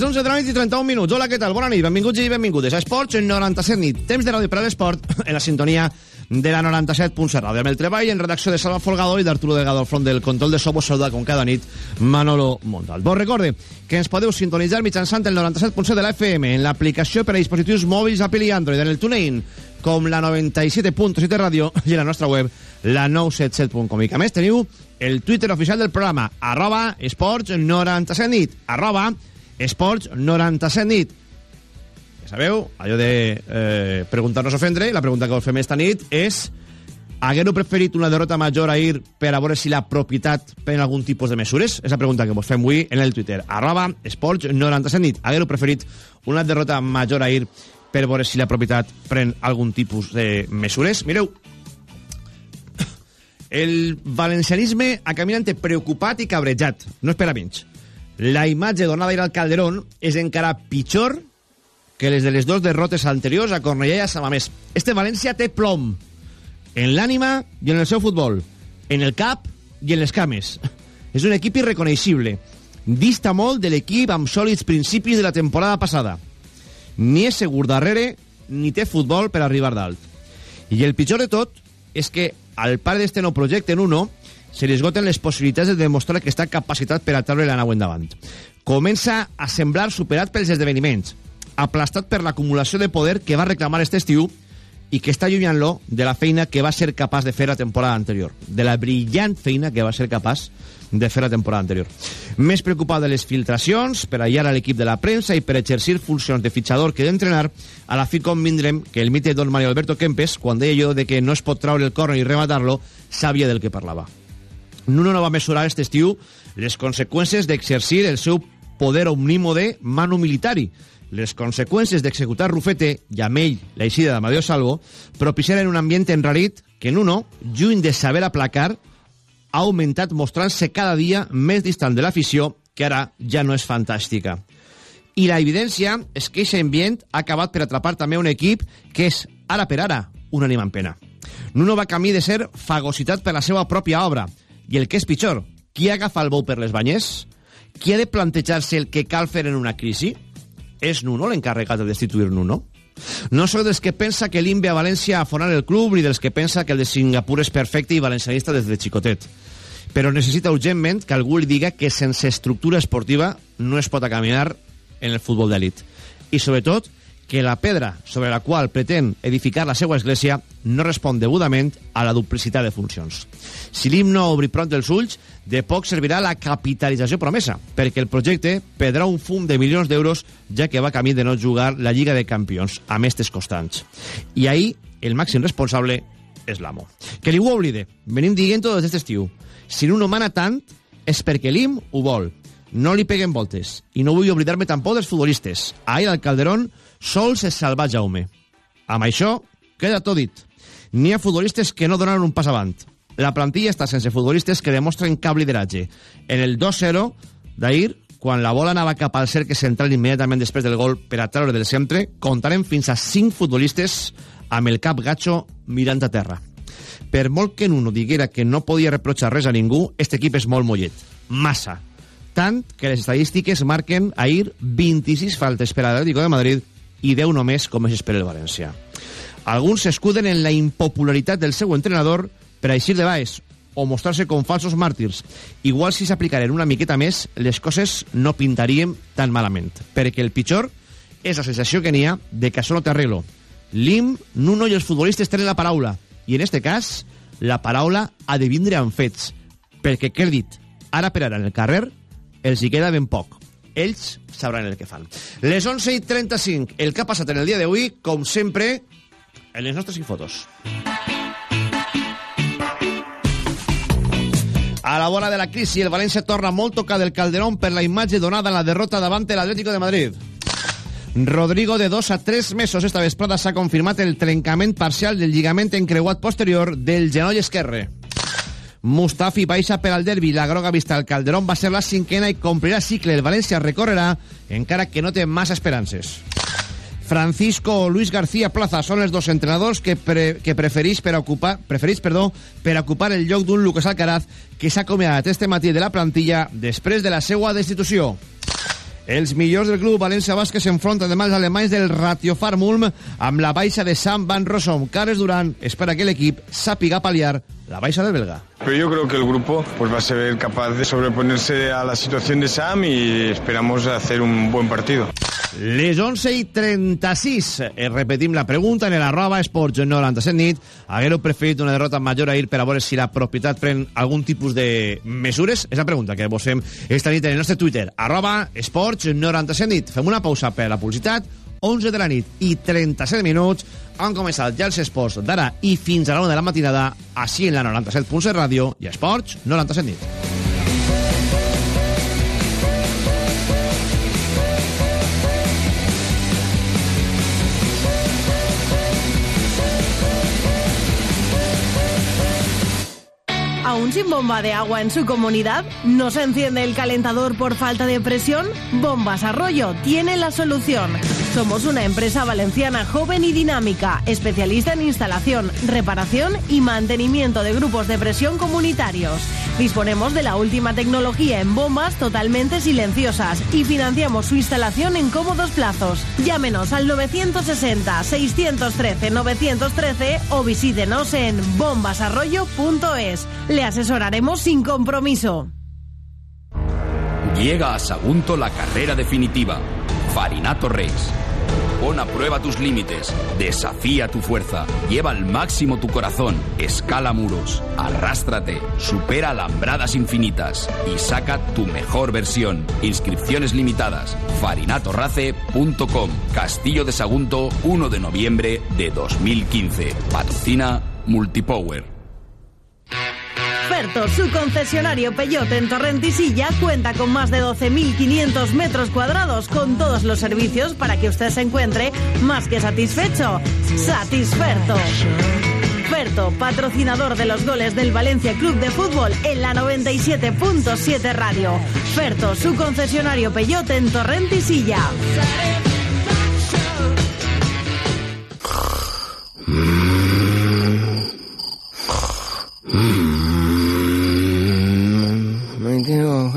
Les 11 de la nit i 31 minuts. Hola, què tal? Bona nit, benvinguts i benvingudes a Esports 97 nit. Temps de ràdio per a l'esport en la sintonia de la 97.7 ràdio. Amb el treball en redacció de Salva Folgado i d'Arturo Delgado al front del control de so vos saluda com cada nit Manolo Montal. Vos recorde que ens podeu sintonitzar mitjançant el 97.7 de la FM en l'aplicació per a dispositius mòbils Apple i Android en el TuneIn com la 97.7 ràdio i la nostra web la 977.com i que més teniu el Twitter oficial del programa arroba esports 97 nit arroba Esports 97 nit. Ja sabeu, allò de eh, preguntar-nos ofendre, la pregunta que us fem esta nit és hagueu preferit una derrota major a ir per a veure si la propietat pren algun tipus de mesures? És la pregunta que vos fem avui en el Twitter. Arroba esports 97 nit. Hagueu preferit una derrota major a ir per veure si la propietat pren algun tipus de mesures? Mireu, el valencianisme ha caminat preocupat i cabrejat. No és per a menys la imatge donada ahir al Calderón és encara pitjor que les de les dues derrotes anteriors a Cornellà i a Samamés. Este València té plom en l'ànima i en el seu futbol, en el cap i en les cames. És un equip irreconeixible. Dista molt de l'equip amb sòlids principis de la temporada passada. Ni és segur darrere, ni té futbol per arribar dalt. I el pitjor de tot és que al pare d'este nou projecte en uno se li esgoten les possibilitats de demostrar que està capacitat per a treure la nau endavant. Comença a semblar superat pels esdeveniments, aplastat per l'acumulació de poder que va reclamar este estiu i que està allunyant-lo de la feina que va ser capaç de fer la temporada anterior, de la brillant feina que va ser capaç de fer la temporada anterior. Més preocupat de les filtracions, per allar a l'equip de la premsa i per exercir funcions de fitxador que d'entrenar, a la fi convindrem que el mite don Mario Alberto Kempes, quan deia jo de que no es pot traure el córner i rematar-lo, sabia del que parlava. Nuno no va mesurar aquest estiu les conseqüències d'exercir el seu poder omnímode manu militari, les conseqüències d'executar Rufete i amb ell la eixida d'Amadeo Salvo propiciaren un ambient enrarit que Nuno, lluny de saber aplacar, ha augmentat mostrant-se cada dia més distant de l'afició, que ara ja no és fantàstica. I la evidència és que aquest ambient ha acabat per atrapar també un equip que és, ara per ara, un ànima en pena. Nuno va camí de ser fagocitat per la seva pròpia obra, i el que és pitjor, qui agafa el bou per les banyes? Qui ha de plantejar-se el que cal fer en una crisi? És Nuno l'encarregat de destituir Nuno? No sóc dels que pensa que l'Imbe a València a fonar el club ni dels que pensa que el de Singapur és perfecte i valencianista des de xicotet. Però necessita urgentment que algú li diga que sense estructura esportiva no es pot caminar en el futbol d'elit. I sobretot, que la pedra sobre la qual pretén edificar la seva església no respon degudament a la duplicitat de funcions. Si l'himno obri pront els ulls, de poc servirà la capitalització promesa, perquè el projecte perdrà un fum de milions d'euros ja que va camí de no jugar la Lliga de Campions a mestes constants. I ahir el màxim responsable és l'amo. Que ningú oblide, venim dient tot des estiu. Si un mana tant, és perquè l'IM ho vol. No li peguen voltes. I no vull oblidar-me tampoc dels futbolistes. Ahir al Calderón sols es salva Jaume. Amb això, queda tot dit. N'hi ha futbolistes que no donaran un pas avant. La plantilla està sense futbolistes que demostren cap lideratge. En el 2-0 d'ahir, quan la bola anava cap al cercle central immediatament després del gol per a treure del centre, comptarem fins a 5 futbolistes amb el cap gatxo mirant a terra. Per molt que Nuno diguera que no podia reprochar res a ningú, este equip és molt mollet. Massa. Tant que les estadístiques marquen ahir 26 faltes per a l'Atlético de Madrid i 10 només com és per el València. Alguns s'escuden en la impopularitat del seu entrenador per eixir de baix o mostrar-se com falsos màrtirs. Igual si s'aplicaren una miqueta més, les coses no pintarien tan malament, perquè el pitjor és la sensació que n'hi ha de que això no arreglo. Lim, Nuno i els futbolistes tenen la paraula, i en este cas, la paraula ha de vindre amb fets, perquè crèdit, ara per ara en el carrer, els hi queda ben poc ells sabran el que fan. Les 11 i 35, el que ha passat en el dia d'avui, com sempre, en les nostres fotos. la vora de la crisi, el València torna molt tocat del Calderón per la imatge donada en la derrota davant l'Atlético de Madrid. Rodrigo de dos a tres mesos esta vesprada s'ha confirmat el trencament parcial del lligament encreuat posterior del genoll esquerre. Mustafi baixa per al derbi. La groga vista al Calderón va ser la cinquena i complirà cicle. El València recorrerà, encara que no té massa esperances. Francisco o Luis García Plaza són els dos entrenadors que, pre, que preferís, per ocupar, preferís perdó, per ocupar el lloc d'un Lucas Alcaraz que s'ha acomiadat este matí de la plantilla després de la seva destitució. Els millors del club València Bàsquet s'enfronten demà als alemanys del Ratio Farmulm amb la baixa de Sam Van Rossum. Carles Duran espera que l'equip sàpiga paliar la baixa del belga. Pero yo creo que el grupo pues, va a ser capaz de sobreponerse a la situación de Sam y esperamos hacer un buen partido. Les 11 i 36. Eh, repetim la pregunta en el arroba esports 97 nit. Haguero preferit una derrota major a ir per a veure si la propietat pren algun tipus de mesures? És la pregunta que vos fem esta nit en el nostre Twitter. Arroba esports 97 nit. Fem una pausa per a la publicitat. 11 de la nit i 37 minuts han començat ja els esports d'ara i fins a la 1 de la matinada així en la 97.7 ràdio i esports 97 nit. ¿Aún sin bomba de agua en su comunidad? ¿No se enciende el calentador por falta de presión? Bombas Arroyo tiene la solución. Somos una empresa valenciana joven y dinámica, especialista en instalación, reparación y mantenimiento de grupos de presión comunitarios. Disponemos de la última tecnología en bombas totalmente silenciosas y financiamos su instalación en cómodos plazos. Llámenos al 960-613-913 o visítenos en bombasarroyo.es. Asesoraremos sin compromiso. Llega a Sagunto la carrera definitiva. Farinato Race. Pon a prueba tus límites, desafía tu fuerza, lleva al máximo tu corazón, escala muros, arrástrate, supera alambradas infinitas y saca tu mejor versión. Inscripciones limitadas. farinatorrace.com. Castillo de Sagunto, 1 de noviembre de 2015. Patrocina Multipower. Ferto, su concesionario Peyote en Torrentisilla, cuenta con más de 12.500 metros cuadrados con todos los servicios para que usted se encuentre más que satisfecho. Satisferto. Ferto, patrocinador de los goles del Valencia Club de Fútbol en la 97.7 Radio. Ferto, su concesionario Peyote en Torrentisilla.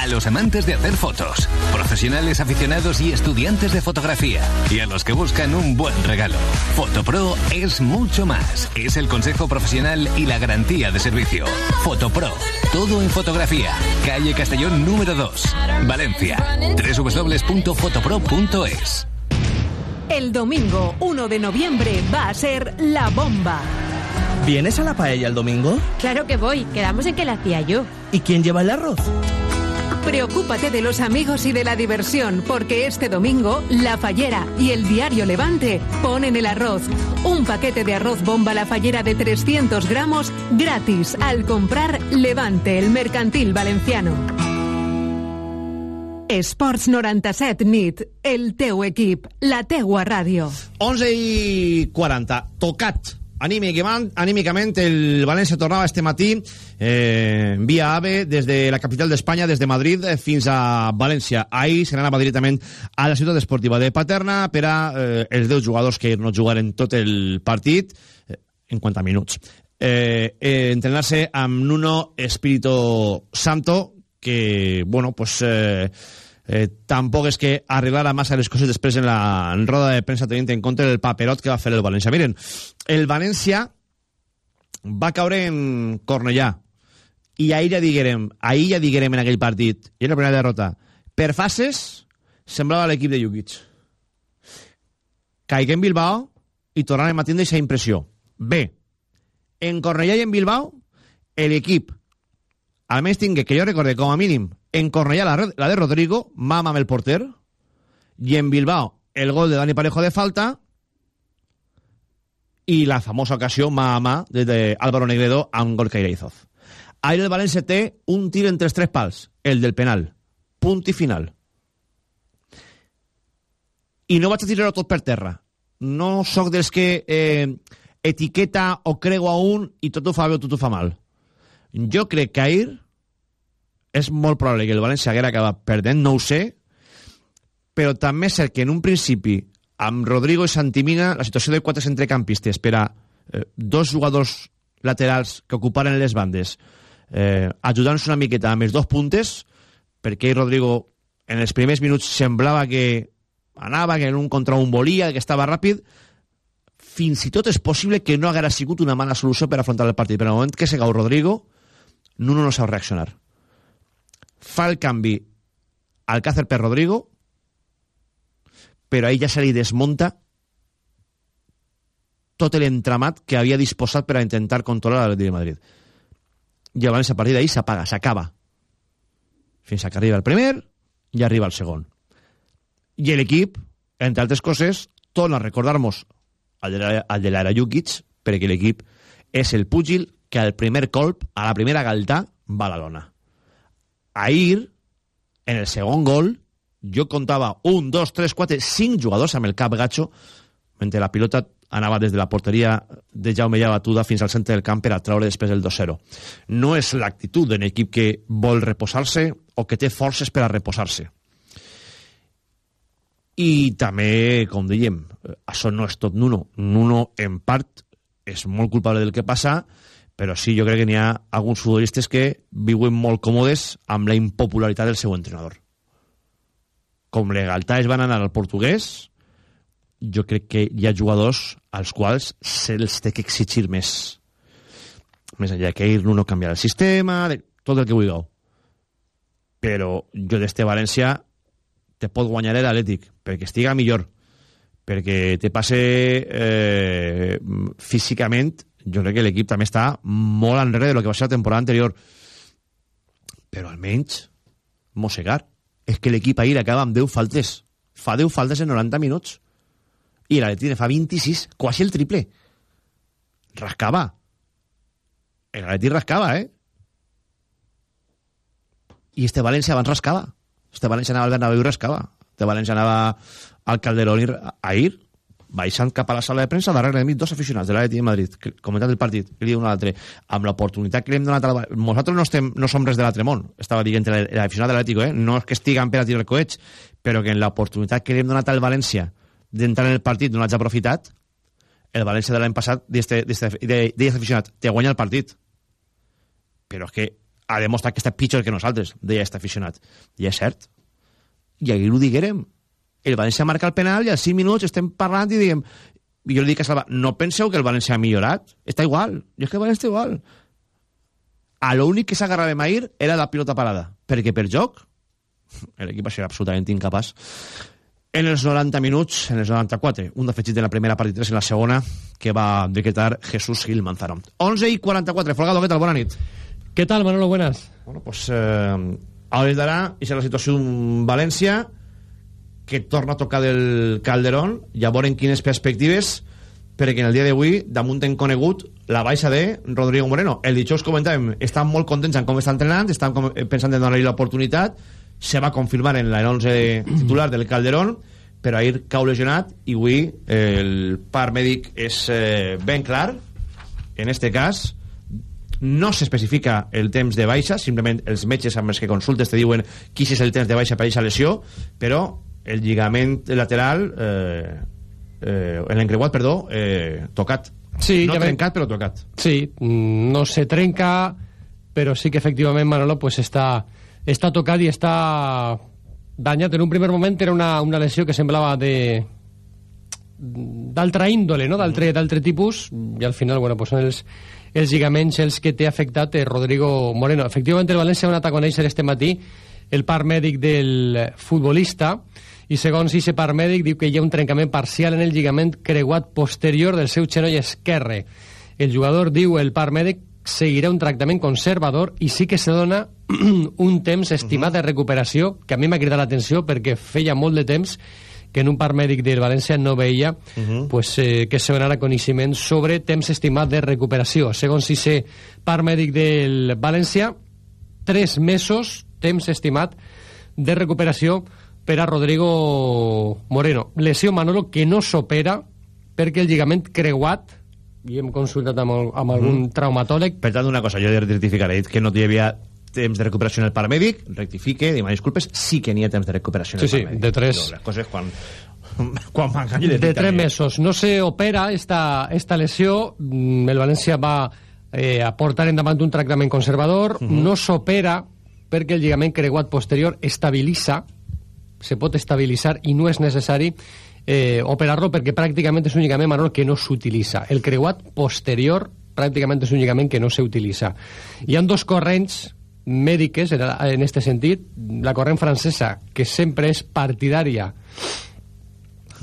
A los amantes de hacer fotos, profesionales aficionados y estudiantes de fotografía, y a los que buscan un buen regalo. Fotopro es mucho más. Es el consejo profesional y la garantía de servicio. Fotopro, todo en fotografía. Calle Castellón número 2, Valencia. www.fotopro.es. El domingo 1 de noviembre va a ser la bomba. ¿Vienes a la paella el domingo? Claro que voy, quedamos en que la hacía yo. ¿Y quién lleva el arroz? Preocúpate de los amigos y de la diversión, porque este domingo La Fallera y el Diario Levante ponen el arroz. Un paquete de arroz bomba La Fallera de 300 gramos gratis al comprar Levante, el mercantil valenciano. Esports 97 nit, el teu equip, la teua ràdio. 11 i 40. Tocat. Anímicament, el València tornava este matí eh, via AVE des de la capital d'Espanya, des de Madrid eh, fins a València. Ahir se n'anava directament a la ciutat esportiva de Paterna per a eh, els 10 jugadors que no jugaren tot el partit eh, en quant a minuts. Eh, eh, entrenar-se amb Nuno Espíritu Santo que, bueno, pues... Eh, eh, tampoc és que arreglara massa les coses després en la en roda de premsa tenint en compte el paperot que va fer el València. Miren, el València va caure en Cornellà i ahir ja diguérem, ahir ja diguérem en aquell partit, i era la primera derrota, per fases semblava l'equip de Jukic. Caiguem Bilbao i tornarem a tindre aquesta impressió. Bé, en Cornellà i en Bilbao, l'equip, almenys tingué, que jo recorde com a mínim, en Cornellà la, de Rodrigo, mama amb el porter, i en Bilbao el gol de Dani Parejo de falta i la famosa ocasió mà a mà de, de Álvaro Negredo amb gol Cairaizoz. Ahir el València té un tir entre tres pals, el del penal. Punt i final. I no vaig a tirar-ho tot per terra. No sóc dels que eh, etiqueta o crego a un i tot ho fa o tot mal. Jo crec que ahir és molt probable que el València haguera acabat perdent, no ho sé, però també és cert que en un principi amb Rodrigo i Santimina la situació de quatre centrecampistes per a eh, dos jugadors laterals que ocuparen les bandes eh, ajudant-nos una miqueta amb els dos puntes perquè Rodrigo en els primers minuts semblava que anava, que en un contra un volia, que estava ràpid. Fins i tot és possible que no haguera sigut una mala solució per afrontar el partit però en el moment que se Rodrigo Nuno no sap reaccionar fa el canvi al Càcer per Rodrigo però ahir ja se li desmunta tot l'entramat que havia disposat per a intentar controlar l'Atlètic de Madrid. I abans a partir d'ahir s'apaga, s'acaba. Fins que arriba el primer i arriba el segon. I l'equip, entre altres coses, torna a recordar-nos al de l'Ara Jukic, perquè l'equip és el púgil que al primer colp, a la primera galtà, va a la lona. Ahir, en el segon gol, jo comptava un, dos, tres, quatre, cinc jugadors amb el cap gatxo mentre la pilota anava des de la porteria de Jaume Batuda fins al centre del camp per a traure després el 2-0. No és l'actitud d'un equip que vol reposar-se o que té forces per a reposar-se. I també, com dèiem, això no és tot Nuno. Nuno, en part, és molt culpable del que passa, però sí, jo crec que n'hi ha alguns futbolistes que viuen molt còmodes amb la impopularitat del seu entrenador com Legaltà es van anar al portuguès, jo crec que hi ha jugadors als quals se'ls té que exigir més. Més enllà que ir no canviar el sistema, de, tot el que vulgueu. Però jo d'este València te pot guanyar l'Atlètic, perquè estiga millor, perquè te passe eh, físicament, jo crec que l'equip també està molt enrere de lo que va ser la temporada anterior. Però almenys mossegar és que l'equip ahir acaba amb 10 faltes. Fa 10 faltes en 90 minuts. I l'Atleti fa 26, quasi el triple. Rascava. L'Atleti rascava, eh? I este València abans rascava. Este València anava al Bernabéu i rascava. Este València anava al Calderón ahir baixant cap a la sala de premsa darrere de mi dos aficionats de l'Atleti de Madrid comentant el partit, que li diu un altre amb l'oportunitat que li hem donat a la... nosaltres no, estem, no som res de l'altre món estava dient l'aficionat de l'Atlètico eh? no és que estiguen per a tirar coets però que en l'oportunitat que li hem donat al València d'entrar en el partit no l'haig aprofitat el València de l'any passat d'aquest aficionat te guanya el partit. Però és que ha demostrat que està pitjor que nosaltres deia aquest aficionat. I és cert. I ahir ho diguérem el València marca el penal i als 5 minuts estem parlant i diguem i jo li dic a Salva, no penseu que el València ha millorat? Està igual, jo és que el València està igual. A l'únic que s'agarrava ahir era la pilota parada, perquè per joc l'equip va ser absolutament incapaç. En els 90 minuts, en els 94, un defegit de la primera part i 3 en la segona, que va decretar Jesús Gil Manzano. 11 i 44, Folgado, què tal? Bona nit. Què tal, Manolo? Buenas. Bueno, pues, eh, a hores d'ara, i la situació d'un València que torna a tocar del Calderón i a veure en quines perspectives perquè en el dia d'avui damunt hem conegut la baixa de Rodrigo Moreno. El dijous comentàvem, estan molt contents en com està entrenant estan pensant en donar-li l'oportunitat se va confirmar en l'11 titular del Calderón però ahir cau lesionat i avui el part mèdic és eh, ben clar. En este cas no s'especifica el temps de baixa simplement els metges amb els que consultes te diuen quin és el temps de baixa per aquesta lesió però el lligament lateral eh, eh, l'encreuat, perdó eh, tocat. Sí, no ja trencat però tocat. Sí, mm, no se trenca però sí que efectivament Manolo pues està, està tocat i està danyat. En un primer moment era una, una lesió que semblava de d'altra índole, no? d'altre tipus i al final bueno, pues són els, els lligaments els que té afectat eh, Rodrigo Moreno. Efectivament el València ha anat a conèixer este matí el part mèdic del futbolista. i segons aquest paramèdic diu que hi ha un trencament parcial en el lligament creuat posterior del seu xenoll esquerre. el jugador diu el part mèdic seguirà un tractament conservador i sí que se dona un temps estimat de recuperació que a mi m'ha cridat l'atenció perquè feia molt de temps que en un part mèdic del València no veia uh -huh. pues, eh, que se donara coneixement sobre temps estimat de recuperació. Segons si sé part mèdic del València, tres mesos temps estimat de recuperació per a Rodrigo Moreno. Lesió, Manolo, que no s'opera perquè el lligament creuat i hem consultat amb, el, amb algun mm. traumatòleg... Per tant, una cosa, jo he de rectificar, he dit que no hi havia temps de recuperació en el paramèdic, rectifique, demà disculpes, sí que n'hi ha temps de recuperació en sí, el paramèdic. Sí, de tres... les coses quan, quan mancan... De, de tres mesos. No se opera esta, esta lesió, mm, el València va eh, a portar endavant un tractament conservador, uh -huh. no s'opera perquè el lligament creuat posterior estabilitza, se pot estabilitzar i no és necessari eh, operar-lo perquè pràcticament és un lligament marró que no s'utilitza. El creuat posterior pràcticament és un lligament que no s'utilitza. Hi han dos corrents mèdiques en, este sentit. La corrent francesa, que sempre és partidària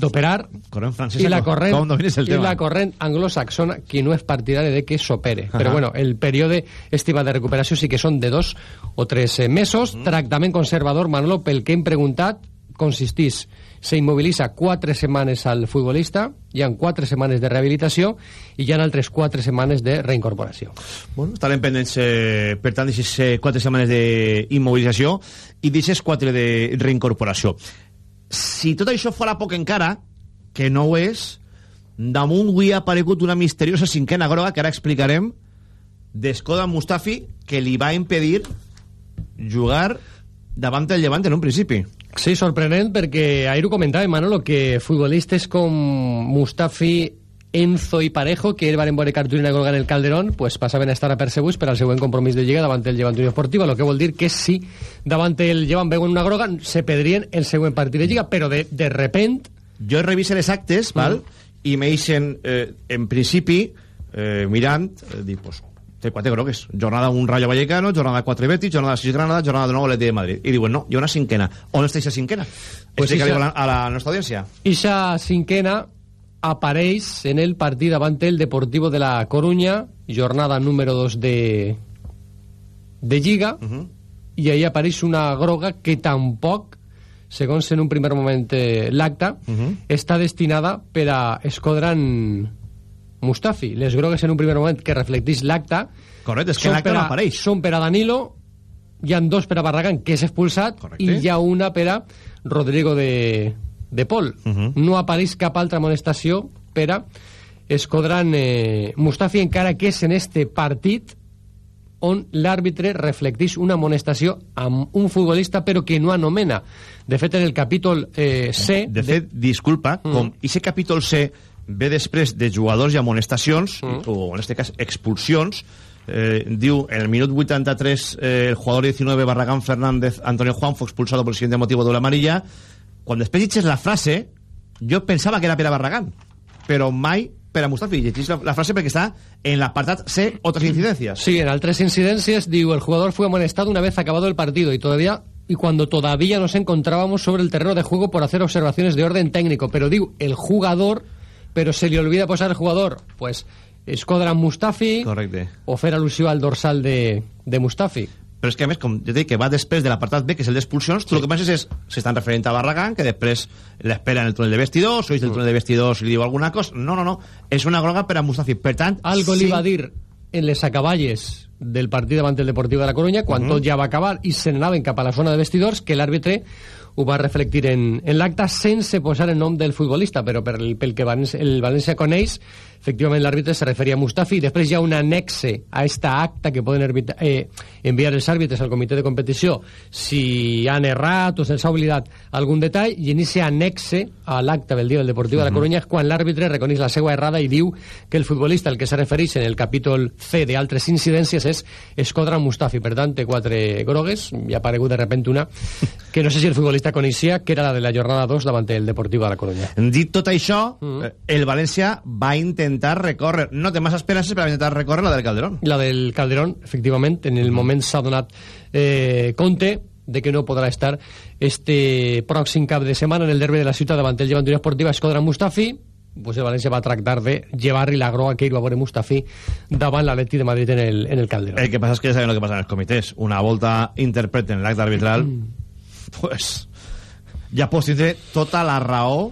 d'operar corrent francesa, i la corrent, com domines el i tema? la corrent anglosaxona que no és partidària de que s'opere. Però bueno, el període estimat de recuperació sí que són de dos o tres eh, mesos. Mm. Tractament conservador, Manolo, pel que hem preguntat, consistís se immobilitza quatre setmanes al futbolista, hi han quatre setmanes de rehabilitació i hi ha altres quatre setmanes de reincorporació. Bueno, estarem pendents, eh, per tant, d'aixes eh, quatre setmanes d'immobilització i d'aixes quatre de reincorporació. Si tot això fora poc encara, que no ho és, damunt avui ha aparegut una misteriosa cinquena groga que ara explicarem d'Escoda Mustafi que li va impedir jugar davant del Llevant en un principi. Sí, sorprenent perquè ahir ho comentava Manolo que futbolistes com Mustafi, Enzo i Parejo que van veure cartulina groga en el Calderón pues passaven a estar apercebuts per al següent compromís de Lliga davant el Llevant Unió Esportiva lo que vol dir que si davant el Llevant veuen una groga se perdrien el següent partit de Lliga però de, de repent jo revise les actes mm. val? i me deixen eh, en principi eh, mirant eh, dic, pues, té quatre grogues jornada 1 Rayo Vallecano, jornada 4 Betis jornada 6 Granada, jornada 9 Leti de Madrid i diuen no, hi ha una cinquena, on està aquesta cinquena? Pues Explica-li ixa- a, la, a la nostra audiència Ixa cinquena apareix en el partit davant el Deportivo de la Coruña, jornada número 2 de, de Lliga, uh -huh. i ahí apareix una groga que tampoc, segons en un primer moment eh, l'acta, Uh -huh. està destinada per a Escodran Mustafi. Les grogues en un primer moment que reflecteix l'acta correcte, és que l'acte no apareix són per a Danilo, hi han dos per a Barragán, que és expulsat, Correcte. i hi ha una per a Rodrigo de, de Pol. Uh -huh. No apareix cap altra amonestació per a Escodran eh, Mustafi, encara que és en este partit on l'àrbitre reflecteix una amonestació amb un futbolista però que no anomena. De fet, en el capítol eh, C... de fet, disculpa, Mm. com aquest capítol C ve després de jugadors i amonestacions, Mm. o en aquest cas expulsions, eh, diu, en el minut 83 eh, el jugador 19 Barragán Fernández Antonio Juan fue expulsado por el siguiente motivo de la amarilla. Quan després llegeix la frase, jo pensava que era per a Barragán, però mai per a Mustafi. La, la frase perquè està en l'apartat C, otras incidencias. Sí, en altres incidencias, digo, el jugador fue amonestado una vez acabado el partido y todavía y cuando todavía nos encontrábamos sobre el terreno de juego por hacer observaciones de orden técnico. Pero digo, el jugador, pero se le olvida posar el jugador, pues Escodran Mustafi Correcte. o fer al dorsal de, de Mustafi. Però és que a més, com jo dic, que va després de l'apartat B, que és el d'expulsions, tu el que penses és, s'estan referint a Barragán, que després l'espera en el túnel de vestidors, o és del túnel de vestidors i li diu alguna cosa, no, no, no, és una groga per a Mustafi, per tant... Algo sí, li va dir en les acaballes del partit davant el Deportiu de la Coruña, quan Mhm. tot ja va acabar i se n'anaven cap a la zona de vestidors, que l'àrbitre ho va reflectir en, en l'acte sense posar el nom del futbolista, però per el, pel que València, el València coneix, efectivament l'àrbitre se referia a Mustafi, i després hi ha un annexe a esta acta que poden arbitra, eh, enviar els àrbitres al comitè de competició si han errat o se'ls ha oblidat algun detall, i en aquest annexe a l'acte del dia del Deportiu de la Coruña és quan l'àrbitre reconeix la seva errada i diu que el futbolista al que se refereix en el capítol C d'altres incidències és Escodra Mustafi. Per tant, té quatre grogues, i ha aparegut de repente una que no sé si el futbolista coneixia, que era la de la jornada 2 davant el Deportiu de la Coruña. Dit tot això, Mhm. eh, el València va intentar recórrer, no té massa esperances per a intentar recórrer la del Calderón. La del Calderón, efectivament, en el moment s'ha donat eh, compte de que no podrà estar este pròxim cap de setmana en el derbi de la ciutat davant el Llevant Unió Esportiva Escodra Mustafi pues el València va tractar de llevar-li la groga que ell va veure Mustafi davant l'Atleti de Madrid en el, en el Calderón. El que pasa es que ya saben lo que pasa en los comités. Una volta interpreten l'acte arbitral, pues ja pots tindre tota la raó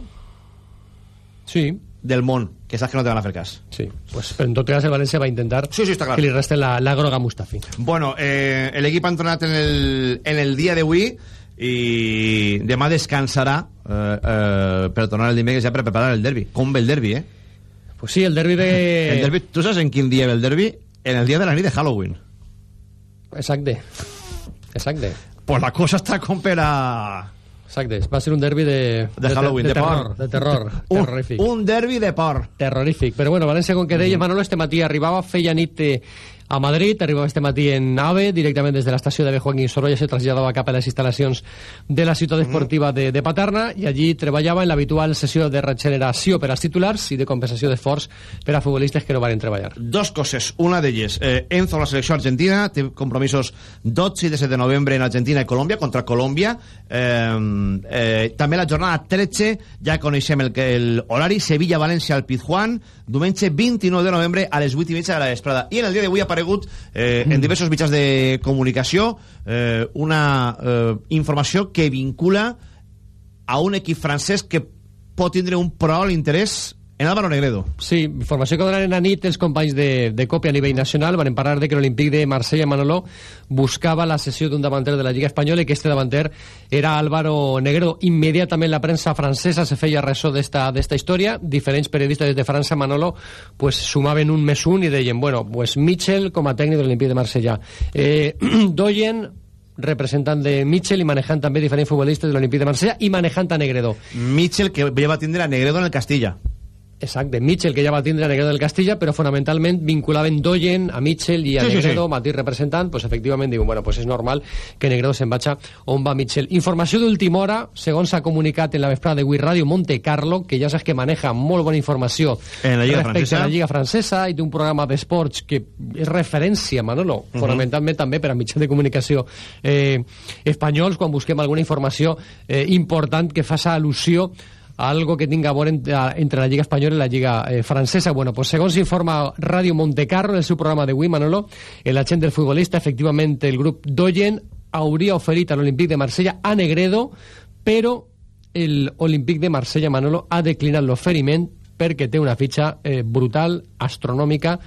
sí. Del món, que saps que no te van a fer cas. Sí, pues, però en tot cas el València va intentar sí, sí, clar. que li resten la, la groga a Mustafi. Bueno, eh, l'equip ha entrenat en el, en el dia d'avui i demà descansarà eh, eh, per tornar el dimecres ja per preparar el derbi. Com ve el derbi, eh? Pues sí, el derbi de... El derbi, ¿Tú sabes en quin dia ve el derbi? En el dia de la nit de Halloween. Exacte. Exacte. Pues la cosa està com per a... Exacte, va ser un derbi de... De Halloween, de, de, terror, por. de terror, un, terrorífic. Un derbi de por. Terrorífic. Però bueno, València, com que deia, Manolo, este matí arribava, feia nit eh, a Madrid, arribava este matí en AVE, directament des de l'estació de Joaquín Sorolla se traslladava cap a les instal·lacions de la ciutat esportiva de, de Paterna i allí treballava en l'habitual sessió de regeneració per als titulars i de compensació d'esforç per a futbolistes que no van treballar. Dos coses. Una d'elles, eh, Enzo, la selecció argentina, té compromisos 12 i 17 de novembre en Argentina i Colòmbia, contra Colòmbia. Eh, eh, també la jornada 13, ja coneixem el, el horari, Sevilla-València al Pizjuán, diumenge 29 de novembre a les 8 i mitja de la vesprada. I en el dia d'avui ha aparegut eh, en diversos mitjans de comunicació eh, una eh, informació que vincula a un equip francès que pot tindre un probable interès en Álvaro Negredo. Sí, informació que donaran a nit els companys de, de a nivell nacional van parlar de que l'Olimpíc de Marsella Manolo buscava la sessió d'un davanter de la Lliga Espanyola i que este davanter era Álvaro Negredo. Immediatament la premsa francesa se feia ressò d'esta història. Diferents periodistes des de França, Manolo, pues, sumaven un més un i deien, bueno, pues Mitchell com a tècnic de de Marsella. Eh, Doyen representant de Mitchell i manejant també diferents futbolistes de l'Olimpíc de Marsella i manejant a Negredo. Mitchell que ja va tindre a Negredo en el Castilla. Exacte, Mitchell, que ja va tindre a Negredo del Castilla, però fonamentalment vinculaven Doyen a Mitchell i a Sí, sí, Negredo, sí. mateix representant, pues efectivament diuen, bueno, pues és normal que Negredo se'n vagi on va Mitchell. Informació d'última hora, segons s'ha comunicat en la vesprada de Wii Radio Monte Carlo, que ja saps que maneja molt bona informació En la Lliga respecte Francesa. a la Lliga Francesa i té un programa d'esports que és referència, Manolo, Mhm. fonamentalment també per a mitjans de comunicació eh, espanyols, quan busquem alguna informació eh, important que faça al·lusió algo que tinga a veure entre, la Lliga Espanyola i la Lliga eh, Francesa. Bueno, pues segons informa Ràdio Montecarlo en seu programa d'avui, Manolo, el agent del futbolista, efectivament el grup Doyen hauria oferit a l'Olimpíc de Marsella a Negredo, però el Olímpic de Marsella, Manolo, ha declinat l'oferiment perquè té una fitxa eh, brutal, astronòmica,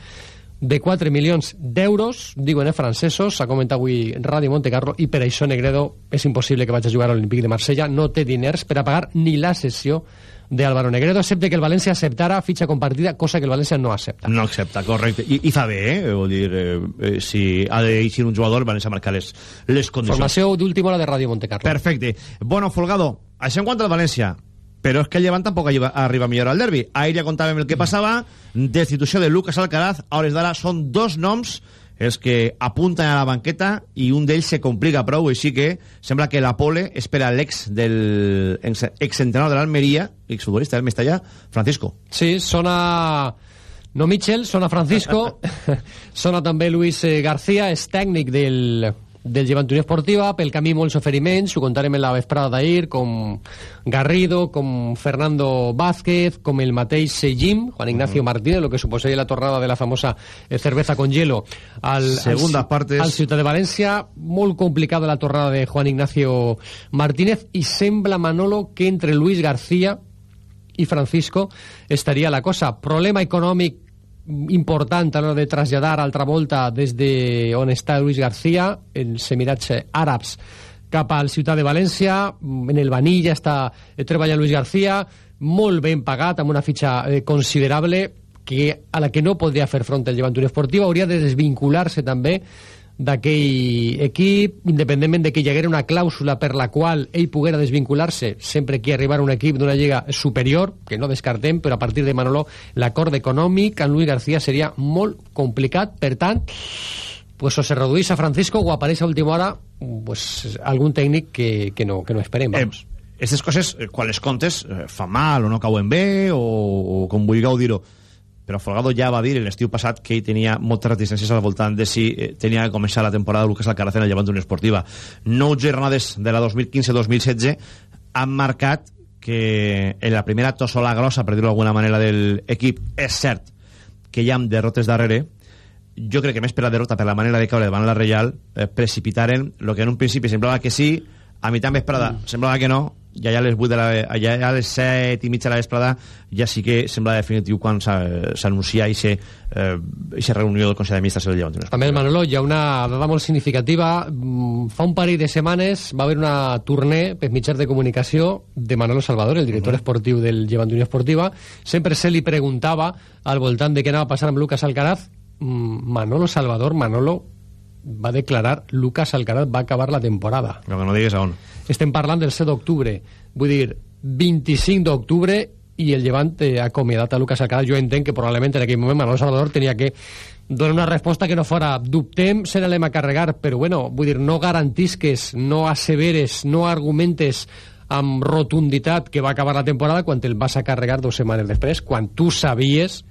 de 4 milions d'euros, diuen els francesos, s'ha comentat avui Ràdio Montecarlo, i per això Negredo és impossible que vagi a jugar a l'Olímpic de Marsella, no té diners per a pagar ni la sessió d'Álvaro Negredo, excepte que el València acceptara fitxa compartida, cosa que el València no accepta. No accepta, correcte. I, i fa bé, eh? Vull dir, eh, eh, si ha d'eixir un jugador, van a marcar les, les condicions. Informació d'última hora de Ràdio Montecarlo. Perfecte. Bueno, Folgado, això en quant al València, però és que el Llevant tampoc arriba, arriba millor al derbi. Ahir ja contàvem el que passava, destitució de Lucas Alcaraz, a hores d'ara són dos noms els que apunten a la banqueta i un d'ells se complica prou, així que sembla que la pole espera l'ex del ex- exentrenador de l'Almeria, exfutbolista del Mestalla, Francisco. Sí, sona... No Mitchell, sona Francisco, sona també Luis eh, García, és tècnic del, del Unió Esportiva, pel camí molts oferiments, ho contarem en la vesprada d'ahir, com Garrido, com Fernando Vázquez, com el mateix Jim, Juan Ignacio Martínez, lo que suposaria la tornada de la famosa eh, cerveza con hielo al, Segundas al, partes. al Ciutat de València, molt complicada la tornada de Juan Ignacio Martínez, i sembla, Manolo, que entre Luis García i Francisco estaria la cosa. Problema econòmic important a l'hora de traslladar altra volta des de on està Luis García, els Emirats Àrabs, cap al Ciutat de València, en el Vanilla està eh, treballant Luis García, molt ben pagat, amb una fitxa eh, considerable, que, a la que no podria fer front el Llevant Unió Esportiva, hauria de desvincular-se també d'aquell equip, independentment de que hi haguera una clàusula per la qual ell poguera desvincular-se sempre que arribara un equip d'una lliga superior, que no descartem, però a partir de Manolo l'acord econòmic amb Luis García seria molt complicat, per tant pues o se redueix a Francisco o apareix a última hora pues, algun tècnic que, que, no, que no esperem, vamos. Eh, Aquestes coses, eh, quan les contes, eh, fa mal o no cauen bé, o, o com vulgueu dir-ho. Però Folgado ja va dir l'estiu passat que ell tenia moltes reticències al voltant de si eh, tenia que començar la temporada de Lucas Alcaraz en el llevant d'Unió Esportiva. Nou jornades de la 2015-2016 han marcat que en la primera tossola grossa, per dir-ho d'alguna manera, del equip, és cert que hi ha derrotes darrere, jo crec que més per la derrota, per la manera de caure davant la Reial, eh, precipitaren el que en un principi semblava que sí, a mitjà vesprada mm. semblava que no, i allà a les 8 de la, allà a les 7 i mitja de la vesprada ja sí que sembla definitiu quan s'anuncia i se, eh, reunió del Consell d'Administració del Llevant. També, Manolo, hi ha una dada molt significativa. Mm, fa un parell de setmanes va haver una tournée per mitjans de comunicació de Manolo Salvador, el director uh -huh. esportiu del Llevant Unió Esportiva. Sempre se li preguntava al voltant de què anava a passar amb Lucas Alcaraz. Mm, Manolo Salvador, Manolo va declarar Lucas Alcaraz va acabar la temporada. No, que no digues a on. Estem parlant del 7 d'octubre. Vull dir, 25 d'octubre i el Llevant ha acomiadat a Lucas Alcaraz. Jo entenc que probablement en aquell moment Manolo Salvador tenia que donar una resposta que no fora dubtem, se n'anem a carregar, però bueno, vull dir, no garantisques, no asseveres, no argumentes amb rotunditat que va acabar la temporada quan te'l vas a carregar dues setmanes després, quan tu sabies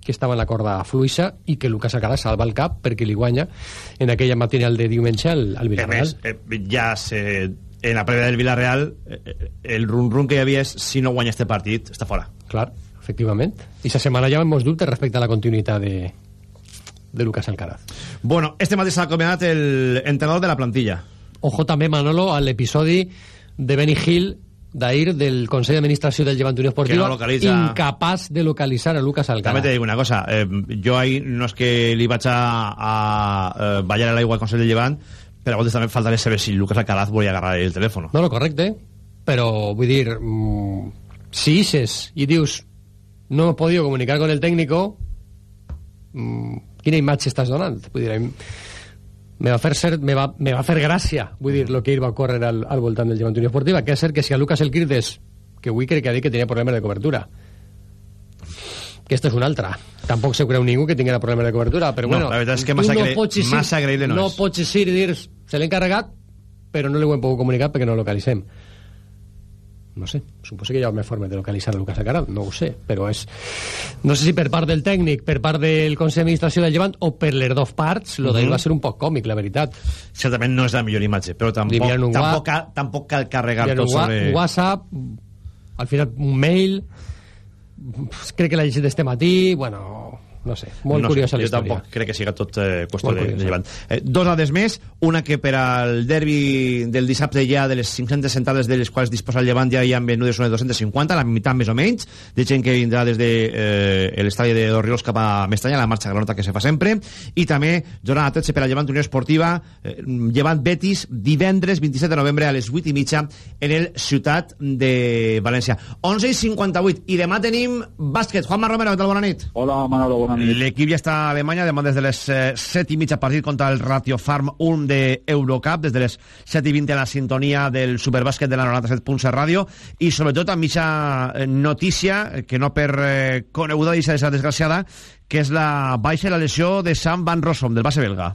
que estava en la corda fluixa i que Lucas Acara salva el cap perquè li guanya en aquella matinal de diumenge al, al Villarreal. A més, eh, ja se, en la prèvia del Villarreal eh, eh, el rum-rum que hi havia és si no guanya este partit, està fora. Clar, efectivament. I sa setmana ja hem molts dubtes respecte a la continuïtat de, de Lucas Alcaraz. Bueno, este matí s'ha acomiadat el entrenador de la plantilla. Ojo també, Manolo, a l'episodi de Benny Hill d'ahir del Consell d'Administració del Llevant Unió Esportiva no localitza... incapaç de localitzar a Lucas Alcalá. També te dic una cosa, eh, jo ahir no és que li vaig a, a, a ballar a l'aigua al Consell del Llevant, però a voltes també falta saber si Lucas Alcalá volia agarrar el telèfon. No, no, correcte, però vull dir, mmm, si ixes i dius no he podido comunicar con el técnico, mmm, quina imatge estàs donant? Vull dir, me va fer ser, me va, me va fer gràcia, vull dir, el que va córrer al, al voltant del Unió Esportiva, que és cert que si a Lucas el Quirdes, que avui crec que ha dit que tenia problemes de cobertura, que esta és una altra. Tampoc se creu ningú que tinguera problemes de cobertura, però no, bueno... la veritat és que massa, no eixir, massa creïble no, no és. No pots eixir i dir, se l'he encarregat, però no li ho hem pogut comunicar perquè no lo localitzem no sé, suposo que hi ha més forma de localitzar Lucas Alcaraz, no ho sé, però és... No sé si per part del tècnic, per part del Consell d'Administració del Llevant o per les dues parts, lo d'ell mm -hmm. va ser un poc còmic, la veritat. Certament no és la millor imatge, però tampoc, tampoc, cal, tampoc cal carregar tot sobre... WhatsApp, al final un mail, crec que l'ha llegit este matí, bueno, no sé, molt no curiosa sé, la història. Jo tampoc crec que siga tot eh, qüestió de, de llevant. Eh, dos dades més, una que per al derbi del dissabte ja de les 500 centrales de les quals disposa el llevant ja hi han venudes unes 250, la meitat més o menys, de gent que vindrà des de eh, l'estadi de Dorriols cap a Mestanya, la marxa granota que se fa sempre, i també jornada 13 per al llevant Unió Esportiva, eh, llevant Betis, divendres 27 de novembre a les 8 i mitja en el Ciutat de València. 11 i 58, i demà tenim bàsquet. Juanma Romero, què tal? Bona nit. Hola, Manolo, L'equip ja està a Alemanya, demà des de les eh, 7 i mitja partit contra el Ratio Farm 1 de Eurocup, des de les 7 i 20 a la sintonia del Superbàsquet de la 97.7 Ràdio, i sobretot amb aquesta eh, notícia, que no per eh, coneguda i esa desgraciada, que és la baixa i la lesió de Sam Van Rossum, del base belga.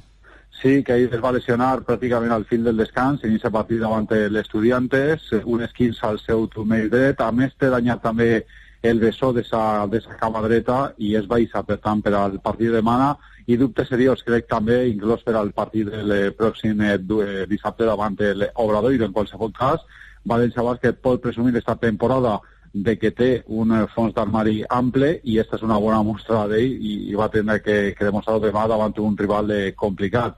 Sí, que ahir es va lesionar pràcticament al fil del descans, en aquest partit davant l'Estudiantes, un esquins al seu turmell dret, a més té danyat també el bessó de sa, de sa cama dreta i es baixa, per tant, per al partit de demana i dubte seriós, crec també, inclús per al partit del eh, pròxim eh, eh dissabte davant l'Obradoiro, en qualsevol cas. València Bàsquet pot presumir aquesta temporada de que té un fons d'armari ample i aquesta és una bona mostra d'ell i, i va tenir que, que demostrar demà davant un rival eh, complicat.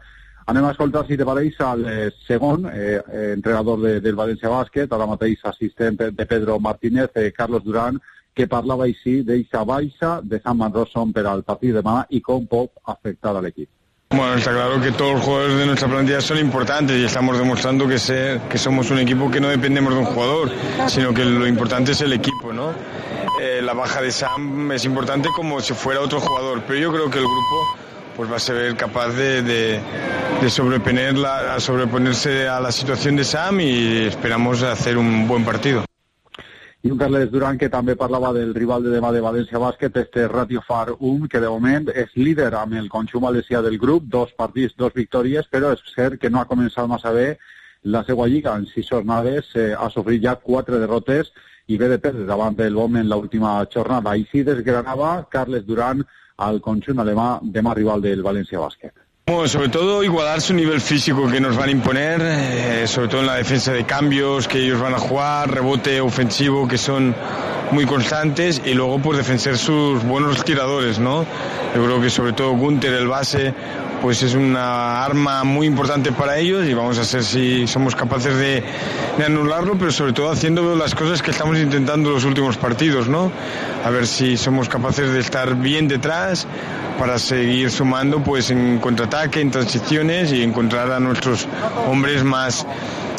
Anem a escoltar, si te pareix, al eh, segon eh, entrenador de, del València Bàsquet, ara mateix assistent de Pedro Martínez, eh, Carlos Durán, que parlava així d'eixa baixa de San Rossum per al partit de demà y com pot afectar al equipo. Bueno, está claro que todos los jugadores de nuestra plantilla son importantes y estamos demostrando que, se, que somos un equipo que no dependemos de un jugador, sino que lo importante es el equipo, ¿no? Eh, la baja de Sam es importante como si fuera otro jugador, pero yo creo que el grupo pues va a ser capaz de, de, de la, sobreponerse a la situación de Sam y esperamos hacer un buen partido i un Carles Duran que també parlava del rival de demà de València Bàsquet, este Ratio Far 1, que de moment és líder amb el conjunt valencià del grup, dos partits, dos victòries, però és cert que no ha començat massa bé la seva lliga. En sis jornades eh, ha sofrit ja quatre derrotes i ve de perdre davant del BOM en l'última jornada. I si desgranava Carles Duran al conjunt alemà demà rival del València Bàsquet. Bueno, sobre todo igualar su nivel físico que nos van a imponer, eh, sobre todo en la defensa de cambios que ellos van a jugar, rebote ofensivo que son muy constantes y luego pues defender sus buenos tiradores, ¿no? Yo creo que sobre todo Gunter, el base, pues es una arma muy importante para ellos y vamos a ver si somos capaces de, anularlo, pero sobre todo haciendo las cosas que estamos intentando en los últimos partidos, ¿no? A ver si somos capaces de estar bien detrás para seguir sumando pues en contraataque, en transiciones y encontrar a nuestros hombres más,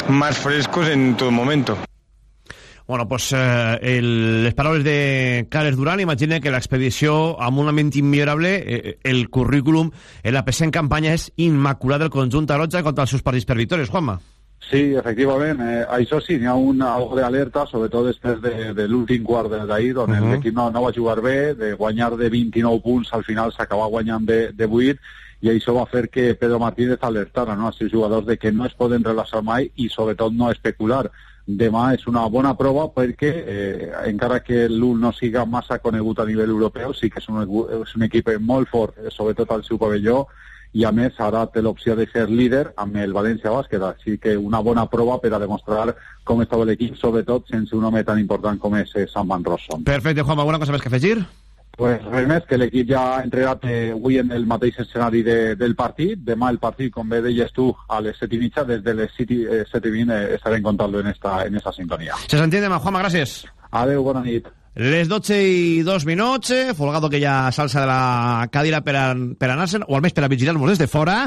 más frescos en todo momento. Bueno, pues eh, el, les paraules de Carles Duran, imagina que l'expedició amb una ment immillorable, eh, el currículum en la present campanya és immaculat del conjunt taronja contra els seus partits per victòries, Juanma. Sí, efectivament. Eh, això sí, n'hi ha un, algo d'alerta, sobretot després de, de l'últim quart d'ahir, on uh -huh. l'equip no, no va jugar bé, de guanyar de 29 punts, al final s'acaba guanyant de, de 8, i això va fer que Pedro Martínez alertara no, als seus jugadors de que no es poden relaxar mai i sobretot no especular demà és una bona prova perquè eh, encara que l'UL no siga massa conegut a nivell europeu sí que és un, és un equip molt fort eh, sobretot al seu pavelló i a més ara té l'opció de ser líder amb el València Bàsquet així que una bona prova per a demostrar com estava l'equip sobretot sense un home tan important com és eh, Sam Van Rossum Perfecte Juan, alguna cosa més que afegir? Pues res més, que l'equip ja ha entrenat eh, avui en el mateix escenari de, del partit. Demà el partit, com bé deies tu, a les set i mitja, des de les set i, eh, i vint eh, estarem comptant en esta, en esta sintonia. Se s'entén demà, Juanma, gràcies. Adeu, bona nit. Les 12 i 2 minuts, eh, Folgado que ja salsa de la cadira per, a, per anar-se'n, o almenys per a vigilar-nos des de fora.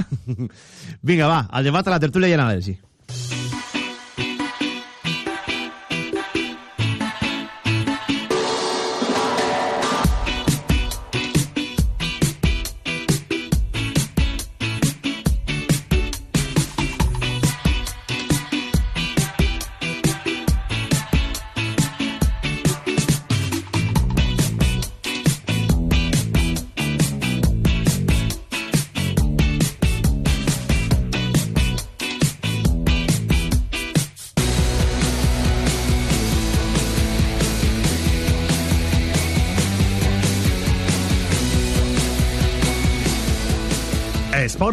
Vinga, va, al debat a la tertúlia i anàlisi.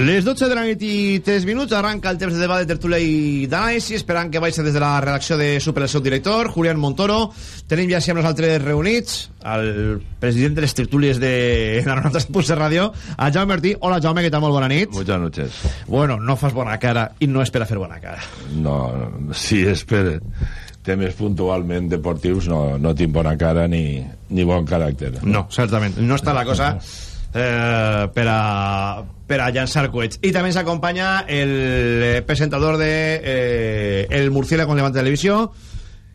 Les 12 de la nit i 3 minuts arranca el temps de debat de tertúlia i d'anàlisi esperant que vagi des de la redacció de Super el seu director, Julián Montoro. Tenim ja així amb nosaltres reunits el president de les tertúlies de la 97 Ràdio, a Jaume Martí. Hola Jaume, què tal? Molt bona nit. Muchas noches. Bueno, no fas bona cara i no és per a fer bona cara. No, no sí, és per temes puntualment deportius no, no tinc bona cara ni, ni bon caràcter. No, certament, no està la cosa eh, per a per a llançar coets. I també ens acompanya el eh, presentador de eh, El Murciélago con Levante Televisió,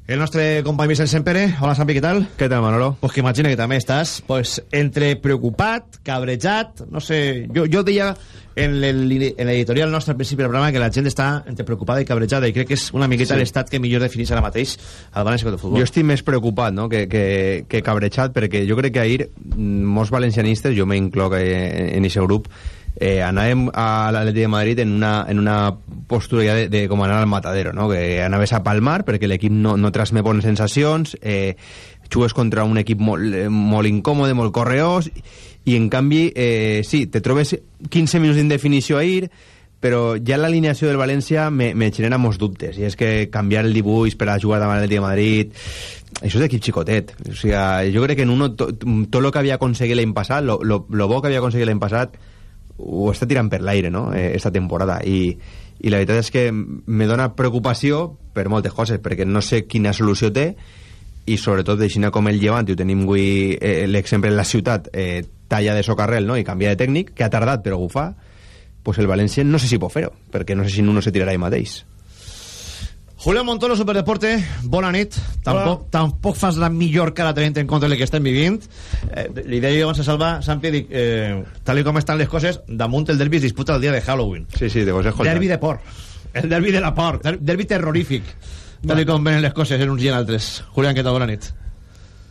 el nostre company Vicent Sempere. Hola, Sampi, què tal? Què tal, Manolo? Pues que imagina que també estàs pues, entre preocupat, cabrejat, no sé... Jo, jo deia en l'editorial nostre al principi del programa que la gent està entre preocupada i cabrejada i crec que és una miqueta sí. l'estat que millor defineix ara mateix al València de Futbol. Jo estic més preocupat no? que, que, que cabrejat perquè jo crec que ahir molts valencianistes, jo m'incloc en aquest grup, eh, anàvem a l'Atlètic de Madrid en una, en una postura ja de, de com anar al matadero, no? que anaves a palmar perquè l'equip no, no transmet bones sensacions, eh, jugues contra un equip molt, molt incòmode, molt correós, i en canvi, eh, sí, te trobes 15 minuts d'indefinició ahir, però ja l'alineació del València me, me genera molts dubtes, i és que canviar el dibuix per a jugar davant l'Atlètic de Madrid, això és d'equip xicotet. O sigui, jo crec que en uno, tot, tot el que havia aconseguit l'any passat, lo, lo, lo bo que havia aconseguit l'any passat, ho està tirant per l'aire, no?, eh, esta temporada. I, I la veritat és que me dona preocupació per moltes coses, perquè no sé quina solució té, i sobretot deixina com el llevant, i ho tenim avui eh, l'exemple en la ciutat, eh, talla de socarrel no? i canvia de tècnic, que ha tardat però ho fa, pues el València no sé si pot fer-ho, perquè no sé si no se tirarà ell mateix. Julio Montoro, Superdeporte, bona nit. Tampoc, tampoc fas la millor cara tenint en compte el que estem vivint. Eh, li deia jo abans a Salva, Sampi, dic, eh, tal com estan les coses, damunt el derbi es disputa el dia de Halloween. Sí, sí, de Consejo. Derbi de por. El derbi de la por. Derbi terrorífic tal i com venen les coses en uns i en altres. Julián, què tal? Bona nit.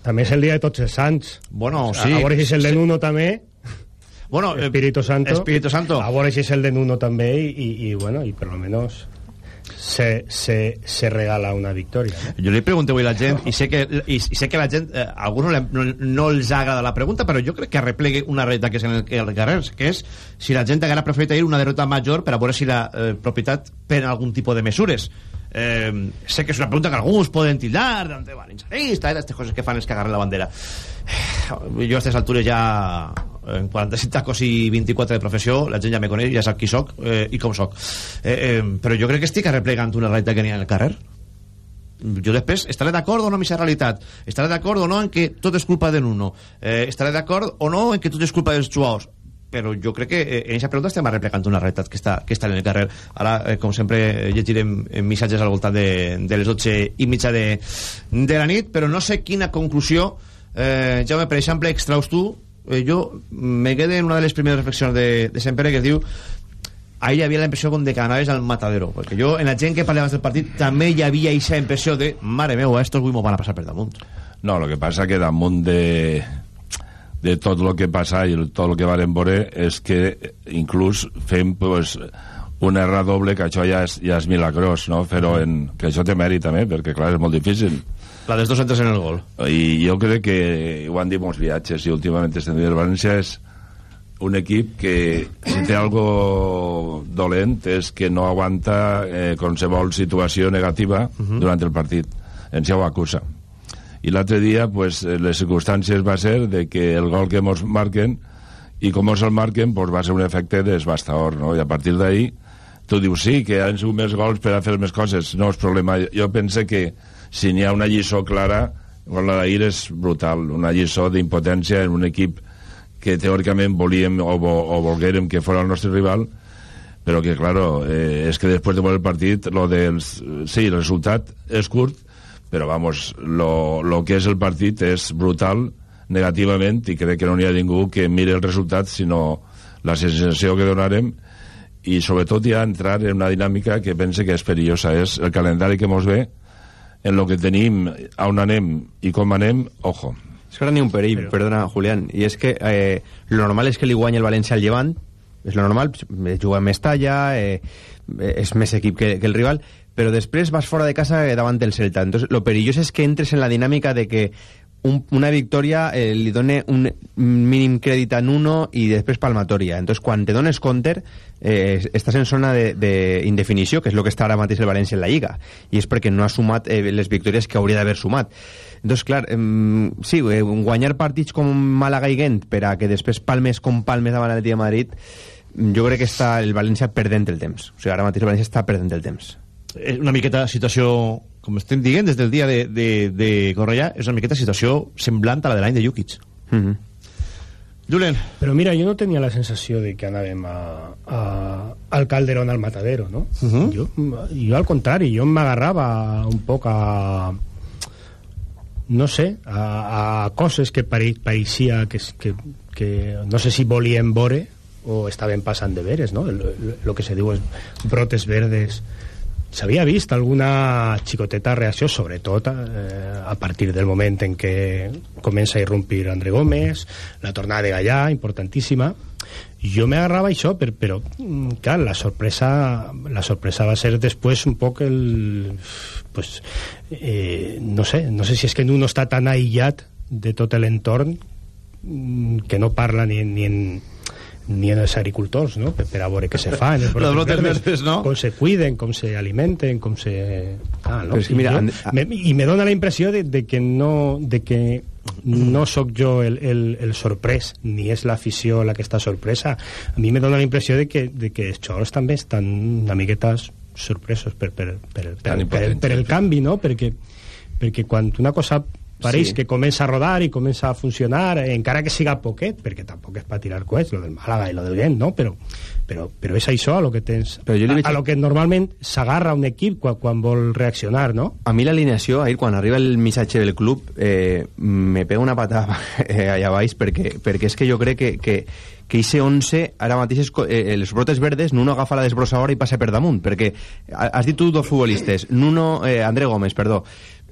També és el dia de tots els sants. Bueno, sí. A veure si és el de Sí. Nuno també. Bueno, eh, Espíritu Santo. Espíritu Santo. A veure si és el de Nuno també i, i, i bueno, y por lo menos se, se, se regala una victoria. ¿no? Jo li pregunto avui a la gent, i sé que, i, i sé que la gent, eh, alguns no, no, els agrada la pregunta, però jo crec que arreplegue una realitat que és en el, el carrer, que és si la gent haguera preferit una derrota major per a veure si la eh, propietat pren algun tipus de mesures. Eh, sé que és una pregunta que alguns poden tildar d'antivalençarista, eh, d'aquestes coses que fan és cagar la bandera. Jo a aquestes altures ja en 45 tacos i 24 de professió la gent ja me coneix, ja sap qui soc eh, i com soc eh, eh, però jo crec que estic arreplegant una realitat que n'hi ha el carrer. Jo després estaré d'acord o no amb aquesta realitat? Estaré d'acord o no en que tot és culpa de Nuno eh, estaré d'acord o no en que tot és culpa dels jugadors? Però jo crec que eh, en aquesta pregunta estem arreplegant una realitat que està, que està en el carrer. Ara, eh, com sempre, eh, llegirem eh, missatges al voltant de, de les 12 i mitja de, de la nit però no sé quina conclusió eh, Jaume, per exemple, extraus tu eh, jo me quedé en una de les primeres reflexions de, de sempre que es diu ahí hi havia la impressió com de que anaves al matadero perquè jo, en la gent que parlava del partit també hi havia aquesta impressió de mare meu, a estos avui m'ho van a passar per damunt No, lo que passa que damunt de, de tot el que passa i tot el que varen veure és que inclús fem pues, un error doble que això ja és, ja és milagrós no? però en, que això té mèrit també perquè clar, és molt difícil la dels dos entres en el gol. I jo crec que ho han dit molts viatges i últimament estem dient València és un equip que si té algo dolent és que no aguanta eh, qualsevol situació negativa uh -huh. durant el partit. Ens ja ho acusa. I l'altre dia pues, eh, les circumstàncies va ser de que el gol que mos marquen i com mos el marquen pues, va ser un efecte desbastador no? i a partir d'ahí tu dius sí, que han sigut més gols per a fer més coses. No és problema, jo pense que si n'hi ha una lliçó clara la d'ahir és brutal. Una lliçó d'impotència en un equip que teòricament volíem o, vo- o volguérem que fos el nostre rival però que, claro, eh, és que després de veure el partit, lo dels, sí, el resultat és curt, però, vamos, lo, lo que és el partit és brutal negativament i crec que no n'hi ha ningú que mire el resultat, sinó la sensació que donarem i sobretot ja entrar en una dinàmica que pense que és perillosa, és el calendari que mos ve, en lo que tenim, on anem i com anem, ojo. És que ara n'hi ha un perill, Però... perdona, Julián, i és que eh, lo normal és que li guanyi el València al Llevant, és lo normal, eh, juga més talla, eh, eh, és més equip que, que el rival, però després vas fora de casa eh, davant del Celta. Entonces, lo perillós és que entres en la dinàmica de que un, una victòria eh, li done un mínim crèdit a Nuno i després palmatòria. Entonces, quan te dones compte, eh, estàs en zona d'indefinició, que és el que està ara mateix el València en la Lliga, i és perquè no ha sumat eh, les victòries que hauria d'haver sumat. Entonces, clar, eh, sí, eh, guanyar partits com Màlaga i Gent per a que després palmes com palmes davant l'Atleti de Madrid, jo crec que està el València perdent el temps. O sigui, ara mateix el València està perdent el temps. és una miqueta situació com estem dient des del dia de, de, de Correia és una miqueta situació semblant a la de l'any de Jukic mm -hmm. Julen Pero mira, yo no tenía la sensación de que anàvem a, a, al Calderón al Matadero, ¿no? Uh -huh. yo, yo al contrario, yo me agarraba un poco a no sé, a, a coses que pare, pareixia que, que, que no sé si volien veure o estaven passant de veres, no? El, el, lo que se diu és brotes verdes s'havia vist alguna xicoteta reacció, sobretot eh, a partir del moment en què comença a irrompir André Gómez, la tornada de Gallà, importantíssima. Jo me agarrava això, per, però, mm, clar, la sorpresa, la sorpresa va ser després un poc el... Pues, eh, no sé, no sé si és que no està tan aïllat de tot l'entorn mm, que no parla ni, ni en ni en els agricultors, no? Per, per a veure què se fa els Los brotes verdes, no? com se cuiden, com se alimenten, com se... Ah, no? Però és que mira, I, and- jo, me, I me dona la impressió de, de que no de que no sóc jo el, el, el sorprès, ni és l'afició la que està sorpresa. A mi me dona la impressió de que, de que els xors també estan una miqueta sorpresos per, per, per, per, per, per, per el canvi, no? Perquè, perquè quan una cosa pareix Sí. que comença a rodar i comença a funcionar, eh, encara que siga poquet, perquè tampoc és per tirar coets, lo del Màlaga i lo del Gent, no? Però, però, però és això a lo que tens... Però jo li veig- A, a lo que normalment s'agarra un equip quan, quan vol reaccionar, no? A mi l'alineació, ahir, quan arriba el missatge del club, eh, me pega una patada eh, allà baix, perquè, perquè és que jo crec que, que, que ese 11, ara mateix, és, co- eh, els brotes verdes, Nuno agafa la desbrossadora i passa per damunt, perquè ha- has dit tu dos futbolistes, Nuno, eh, André Gómez, perdó,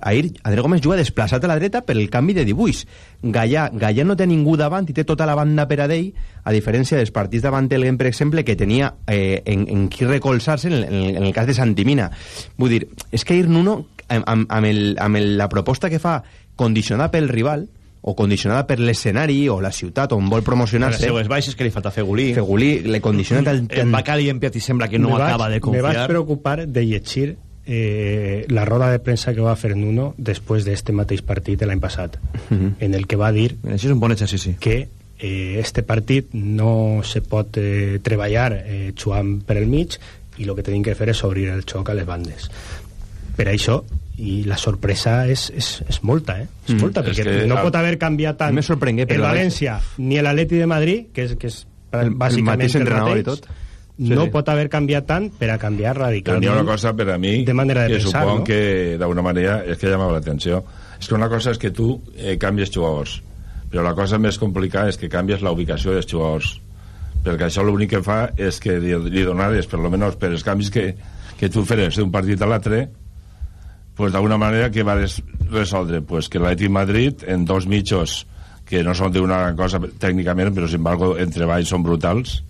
Ahir André Gómez juga desplaçat a la dreta per el canvi de dibuix. Gallà, Gallà no té ningú davant i té tota la banda per a d'ell, a diferència dels partits davant del Gent, per exemple, que tenia eh, en, en qui recolzar-se en, el- en, el- en el cas de Santimina. Vull dir, és que ahir Nuno, amb, amb, el, amb el, la proposta que fa condicionada pel rival, o condicionada per l'escenari o la ciutat on vol Les promocionar-se seues baixes que li falta Fegulí. Fegulí le condiciona tant, En Bacali i en Piatti sembla que no me acaba vaig, de Me vaig confiar. preocupar de llegir eh, la roda de premsa que va fer Nuno després d'este mateix partit l'any passat, en el que va dir Mira, això és un bon exercici. que eh, este partit no se pot eh, treballar eh, jugant per el mig i el que tenim que fer és obrir el xoc a les bandes. Per això, i la sorpresa és, és, és molta, eh? És Mm, molta, és perquè que no pot haver canviat tant el però València ni l'Atleti de Madrid, que és, que és El- el bàsicament mateix entrenador i mateix, tot. no Sí. pot haver canviat tant per a canviar radicalment ha una cosa per a mi de manera de que pensar, supon no? que d'alguna manera és que llamava l'atenció. És que una cosa és que tu eh, canvies jugadors, però la cosa més complicada és que canvies la ubicació dels jugadors. Perquè això l'únic que fa és que li, li donares, per lo menos per els canvis que, que tu feres d'un partit a l'altre, pues d'alguna manera que vas resoldre pues, que l'Atlètic Madrid en dos mitjos que no són d'una gran cosa tècnicament però sin embargo en treball són brutals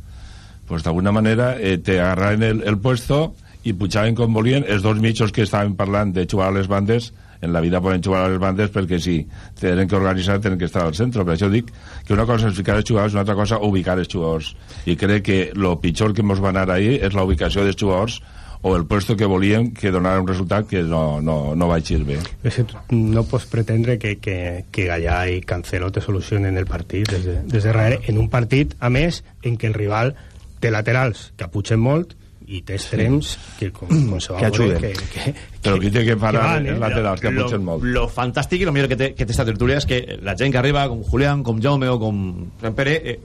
pues d'alguna manera eh, te agarraven el, el puesto i pujaven com volien. Els dos mitjos que estaven parlant de jugar a les bandes en la vida poden jugar a les bandes perquè si tenen que organitzar tenen que estar al centre. Per això dic que una cosa és ficar els jugadors una altra cosa ubicar els jugadors. I crec que el pitjor que ens va anar ahir és la ubicació dels jugadors o el puesto que volíem que donara un resultat que no, no, no va eixir bé. És que no pots pretendre que, que, que Gallà i Cancelo te solucionen el partit des de, des de darrere, en un partit, a més, en què el rival té laterals que apugen molt i té extrems que, com, com se va Que veure, ajuden. que, que, però qui té que parar van, eh? laterals que lo, pugen molt lo fantàstic i lo millor que té, que té esta tertúlia és que la gent que arriba, com Julián, com Jaume o com Sant Pere, eh,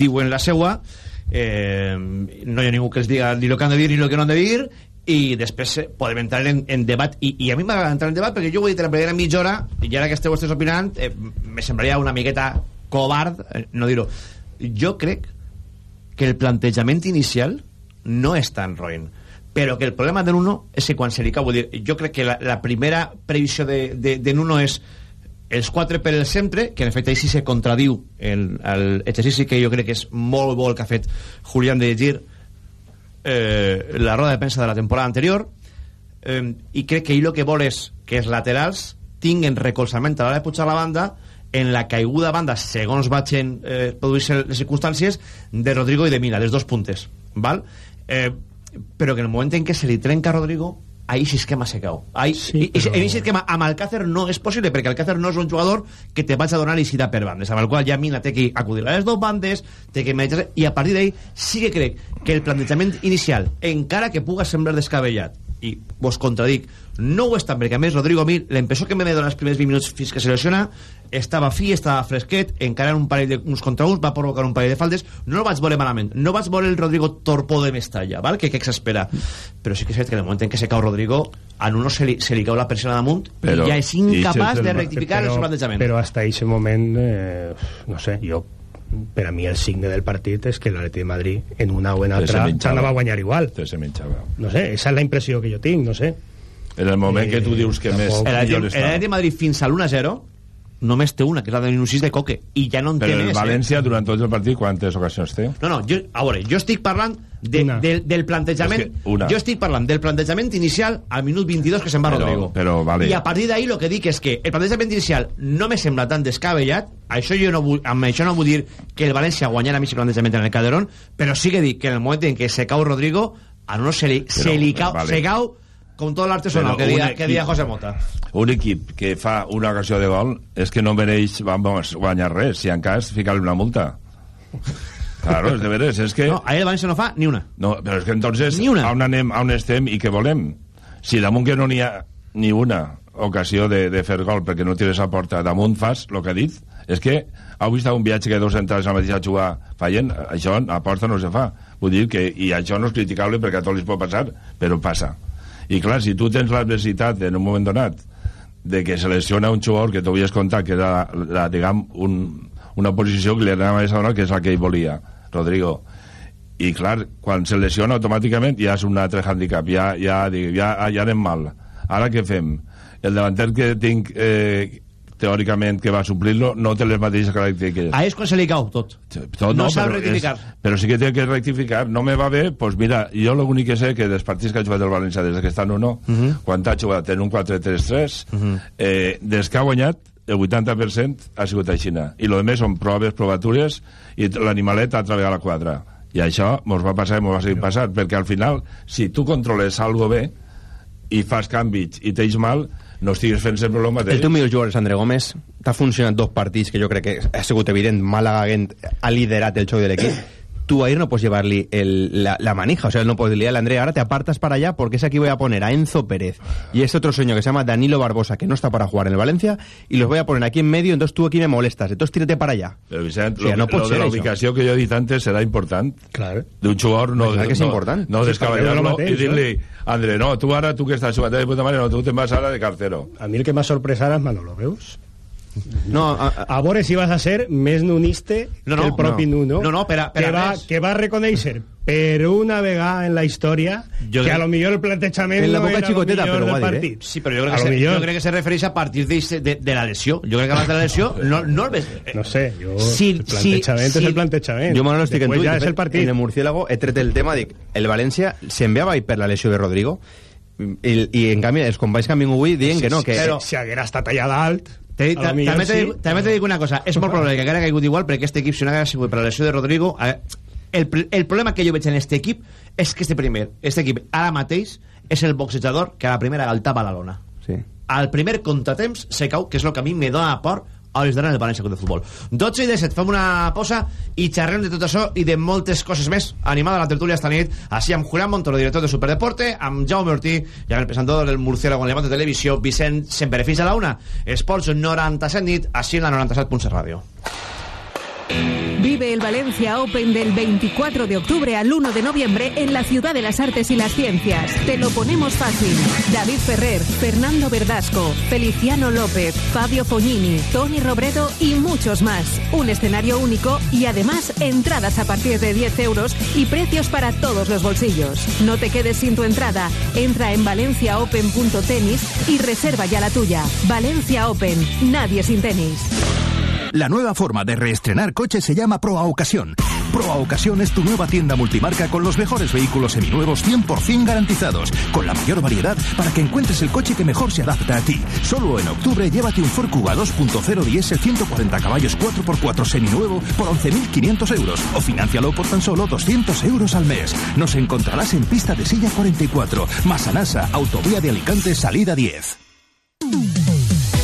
diuen la seua, eh, no hi ha ningú que els diga ni lo que han de dir ni lo que no han de dir, i després eh, podem entrar en, en debat i, i a mi m'agrada entrar en debat perquè jo ho he dit la primera mitja hora i ara que esteu vostès opinant eh, me semblaria una miqueta covard eh, no dir-ho jo crec que el plantejament inicial no és tan roïn però que el problema de Nuno és que quan se li cau dir, jo crec que la, la primera previsió de, de, de Nuno és els quatre per el centre, que en efecte així se contradiu el, el exercici que jo crec que és molt bo el que ha fet Julián de llegir eh, la roda de premsa de la temporada anterior eh, i crec que ell el que vol és que els laterals tinguen recolzament a l'hora de pujar la banda en la caiguda banda, segons vagin eh, produir-se les circumstàncies, de Rodrigo i de Mina, dels dos puntes. Val? Eh, però que en el moment en què se li trenca a Rodrigo, ahí sí esquema se cau. Ahí, sí, però... En aquest esquema amb Alcácer no és possible, perquè Alcácer no és un jugador que te vaig a donar licitat per bandes, amb el qual ja Mina té que acudir a les dues bandes, té que meditar, i a partir d'ahí sí que crec que el plantejament inicial, encara que puga semblar descabellat, i vos contradic, no ho és tant, perquè a més Rodrigo a mi, l'impressió que me va donar els primers 20 minuts fins que se lesiona, estava fi, estava fresquet, encara en un parell de uns contra uns, va provocar un parell de faldes, no el vaig veure malament, no vaig veure el Rodrigo torpó de Mestalla, val? que, que s'espera, però sí que és cert que en el moment en què se cau Rodrigo, a Nuno se li, se li cau la persona damunt Però- i ja és incapaç de rectificar el seu plantejament. Però hasta ese moment, eh, no sé, jo per a mi el signe del partit és que l'Atleti de Madrid en una o en altra s'anava a guanyar igual. No sé, esa és la impressió que jo tinc, no sé. En el moment que tu dius que més està. el Atleti de Madrid fins a l'1-0 només té una, que és la de Minucis de Coque, i ja no en té Però el més. eh? València, durant tot el partit, quantes ocasions té? No, no, jo, a veure, jo estic parlant de, del, del plantejament... És que una. Jo estic parlant del plantejament inicial al minut 22 que se'n va Però- Rodrigo. però, vale. I a partir d'ahí el que dic és que el plantejament inicial no me sembla tan descabellat, això jo no vull, amb això no vull dir que el València guanyarà mig plantejament en el Calderón, però sí que dic que en el moment en què se cau Rodrigo, a no se li, se Però, li cau, vale. se cau com tot l'artesonal Però que, dia, un que dia equip- José Mota. Un equip que fa una ocasió de gol és que no mereix vamos, guanyar res, si en cas ficar-li una multa. Claro, és de veres, és que... No, ahir el València no fa ni una. No, però és que entonces Ni una. on anem, on estem i què volem? Si damunt que no n'hi ha ni una, ocasió de, de fer gol perquè no tires a porta damunt fas el que ha dit és que heu vist un viatge que dos entrades a la mateixa jugar fallen això a porta no se fa vull dir que, i això no és criticable perquè a tots els pot passar però passa i clar, si tu tens l'adversitat en un moment donat de que selecciona un jugador que t'havies contat que era la, la, diguem, un, una posició que li anava a donar que és la que ell volia Rodrigo. I clar, quan se lesiona automàticament ja és un altre handicap. Ja, ja, ja, ja, ja anem mal. Ara què fem? el davanter que tinc eh, teòricament que va suplir-lo no té les mateixes característiques és quan se li cau tot. tot no sap però rectificar. És, però sí que té que rectificar. No me va bé, doncs pues mira, jo l'únic que sé que dels partits que ha jugat el València des que està en uno, uh -huh. quan ha jugat en un 4-3-3, uh -huh. eh, des que ha guanyat, el 80% ha sigut aixina. I lo més són proves, provatures, i l'animalet ha treballat a la quadra. I això mos va passar i mos va seguir passant, perquè al final, si tu controles algo bé, i fas canvis i tens mal, no estigues fent sempre el mateix. El teu millor jugador és André Gómez. T'ha funcionat dos partits que jo crec que ha sigut evident. Málaga Gent ha liderat el xoc de l'equip. Tú ahí no puedes llevarle el, la, la, manija, o sea, no puedes decirle al André, ahora te apartas para allá porque es aquí voy a poner a Enzo Pérez y este otro señor que se llama Danilo Barbosa, que no está para jugar en el Valencia, y los voy a poner aquí en medio, entonces tú aquí me molestas, entonces tírate para allá. Pero Vicent, O sigui, lo, no pot lo ser de la que jo he dit antes serà important. Claro. D'un jugador no, Clar que és no, important. no i mateix, dir-li, André, no, tu ara, tu que jugant de puta mare, no, tu te'n vas ara de cartero. A mi el que m'ha sorprès ara és Manolo, veus? No, a, A veure si vas a ser més nuniste No, no, que el propi no. Nuno, No, no, per a- per que, a va, res. que va reconèixer per una vegada en la història Jo que crec- a lo millor el plantejament En la no boca era xicoteta, lo millor però del eh? Sí, però jo crec, A que se, millor. jo crec que se refereix a partir de, de, de la lesió. Jo crec que abans de la lesió no, no el ves... No sé, jo... Sí, el plantejament sí, és sí. el plantejament. Jo, Manolo, estic en tu. ja De és el partit. En el murciélago he tret el tema, dic, el València s'enviava per la lesió de Rodrigo i, i en canvi els companys que han vingut avui diuen que no, que... però- Si haguera estat allà dalt... Te, ta, també, te, sí. dic- una cosa, és molt probable que haguera caigut igual perquè aquest equip, si no haguera sigut per la lesió de Rodrigo, el, el problema que jo veig en este equip és que este primer, este equip ara mateix és el boxejador que a la primera galtava la lona. Sí. Al primer contratemps se cau, que és el que a mi me dona por a les dones del València Club de Futbol. 12 i 17, fem una posa i xerrem de tot això i de moltes coses més. Animada la tertúlia esta nit, així amb Julián Montoro, director de Superdeporte, amb Jaume Ortí i amb el presentador del Murciélago en Levante Televisió, Vicent Sempre. Fins a la una, Esports 97 nit, així en la 97.7 Ràdio. Vive el Valencia Open del 24 de octubre al 1 de noviembre en la Ciudad de las Artes y las Ciencias. Te lo ponemos fácil. David Ferrer, Fernando Verdasco, Feliciano López, Fabio Fognini, Tony Robredo y muchos más. Un escenario único y además entradas a partir de 10 euros y precios para todos los bolsillos. No te quedes sin tu entrada. Entra en valenciaopen.tenis y reserva ya la tuya. Valencia Open. Nadie sin tenis. La nueva forma de reestrenar coches se llama Proa Ocasión. Proa Ocasión es tu nueva tienda multimarca con los mejores vehículos seminuevos 100% garantizados, con la mayor variedad para que encuentres el coche que mejor se adapta a ti. Solo en octubre llévate un Ford Kuga 2.0 diésel 140 caballos 4x4 seminuevo por 11.500 euros o financialo por tan solo 200 euros al mes. Nos encontrarás en pista de silla 44, Masanasa, autovía de Alicante, salida 10.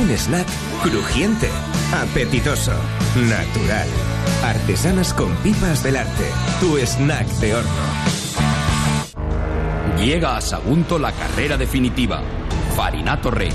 Un snack crujiente, apetitoso, natural. Artesanas con pipas Belarte. Tu snack de horno. Llega a Sagunto la carrera definitiva. Farinato Rex.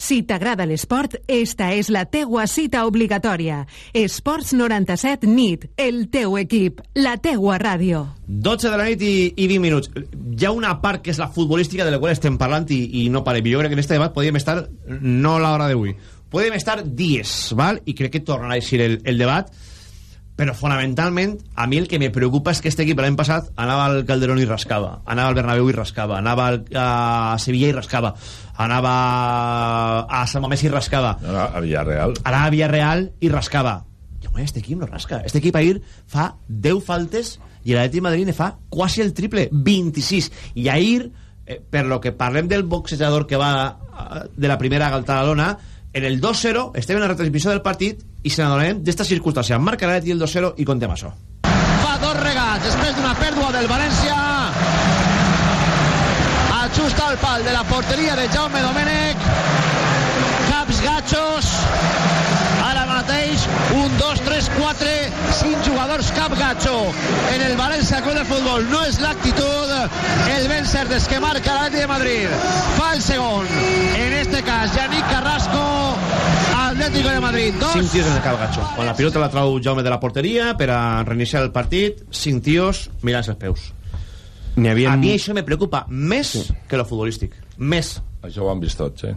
Si t'agrada l'esport, esta és la teua cita obligatòria. Esports 97 NIT, el teu equip, la teua ràdio. 12 de la nit i, i 20 minuts. Hi ha una part que és la futbolística de la qual estem parlant i, i no parem. Jo crec que en este debat podríem estar, no a l'hora d'avui, podem estar dies, val? i crec que tornarà a eixir el, el debat, però fonamentalment a mi el que me preocupa és que este equip l'any passat anava al Calderón i rascava, anava al Bernabéu i rascava, anava al, a Sevilla i rascava, anava a Sant Mamés i rascava, Anava a Villarreal. anava a Villarreal i rascava. I, home, este equip no rasca. Este equip ahir fa 10 faltes i l'Atleti de Madrid ne fa quasi el triple, 26. I ahir, eh, per lo que parlem del boxejador que va eh, de la primera galta a lona, en el 2-0 estem en la retransmissió del partit i se n'adonem d'esta circumstància. Marca l'Atleti el 2-0 i contem això. Fa dos regats després d'una pèrdua del València. Ajusta al pal de la porteria de Jaume Domènech. Caps gatxos. Un, dos, tres, quatre, cinc jugadors cap gatxo. En el València Club de Futbol no és l'actitud. El ben cert és que marca l'Atleti de Madrid. Fa el segon. En este cas, Yannick Carrasco, Atlético de Madrid. Dos. 5 tios en el cap gatxo. Quan la pilota la trau Jaume de la porteria per a reiniciar el partit, 5 tios mirant-se els peus. havia... A mi això me preocupa més sí. que lo futbolístic. Més. Això ho han vist tots, eh?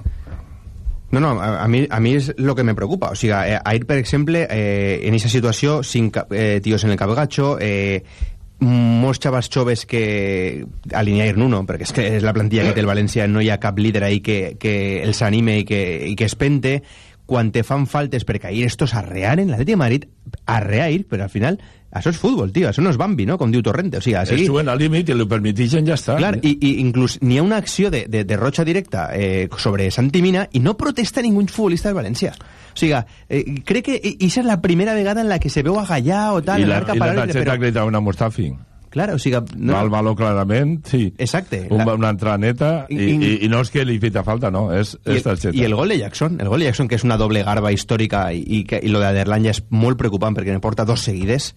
No, no, a, a, mi, a mi és el que me preocupa. O sigui, eh, ahir, per exemple, eh, en aquesta situació, cinc eh, tios en el capgatxo, eh, molts xavals joves que alinear Nuno, perquè és que és la plantilla que té el València, no hi ha cap líder ahí que, que els anime i que, i que es pente, quan te fan faltes perquè ahir estos arrearen, l'Atleti de Madrid arreair, però al final això és futbol, tio, això no és Bambi, no? Com diu Torrente, o sigui, així... Estaven al límit i li permetixen ja està. Clar, i, i inclús n'hi ha una acció de, de, de roja directa eh, sobre Santi Mina i no protesta ningú futbolista del València. O sigui, eh, crec que aquesta és la primera vegada en la que se veu a Gallà o tal, I la, i la paral·lel, targeta però... que li trauen a Mustafi. Clar, o sigui... No. Val valor clarament, sí. Exacte. Un, La- una entrada neta i, I- i, i no és que li fita falta, no, és, I és el, targeta. I el gol de Jackson, el gol de Jackson, que és una doble garba històrica i, i, que, i lo d'Aderlan ja és molt preocupant perquè ne porta dos seguides,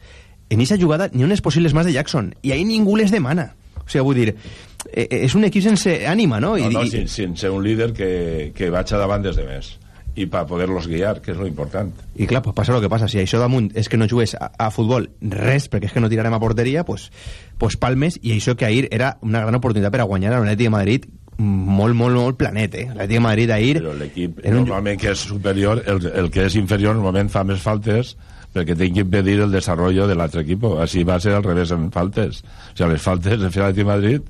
en aquesta jugada ha unes possibles més de Jackson i ahí ningú les demana. O sigui, vull dir, eh, eh, és un equip sense ànima, no? No, I, no, i, sin, sin ser un líder que, que vaig a davant des de més i per poder-los guiar, que és lo important. I clar, pues passa el que passa. Si això damunt és que no jugues a, a futbol res, perquè és que no tirarem a porteria, pues, pues palmes, i això que ahir era una gran oportunitat per a guanyar a l'Atleti de Madrid molt, molt, molt planet, eh? L'Atleti de Madrid ahir... Però l'equip, un- normalment que és superior, el, el que és inferior normalment fa més faltes perquè té que impedir el desarrollo de l'altre equip. Així va ser al revés en faltes. O sigui, les faltes en Fiat i Madrid,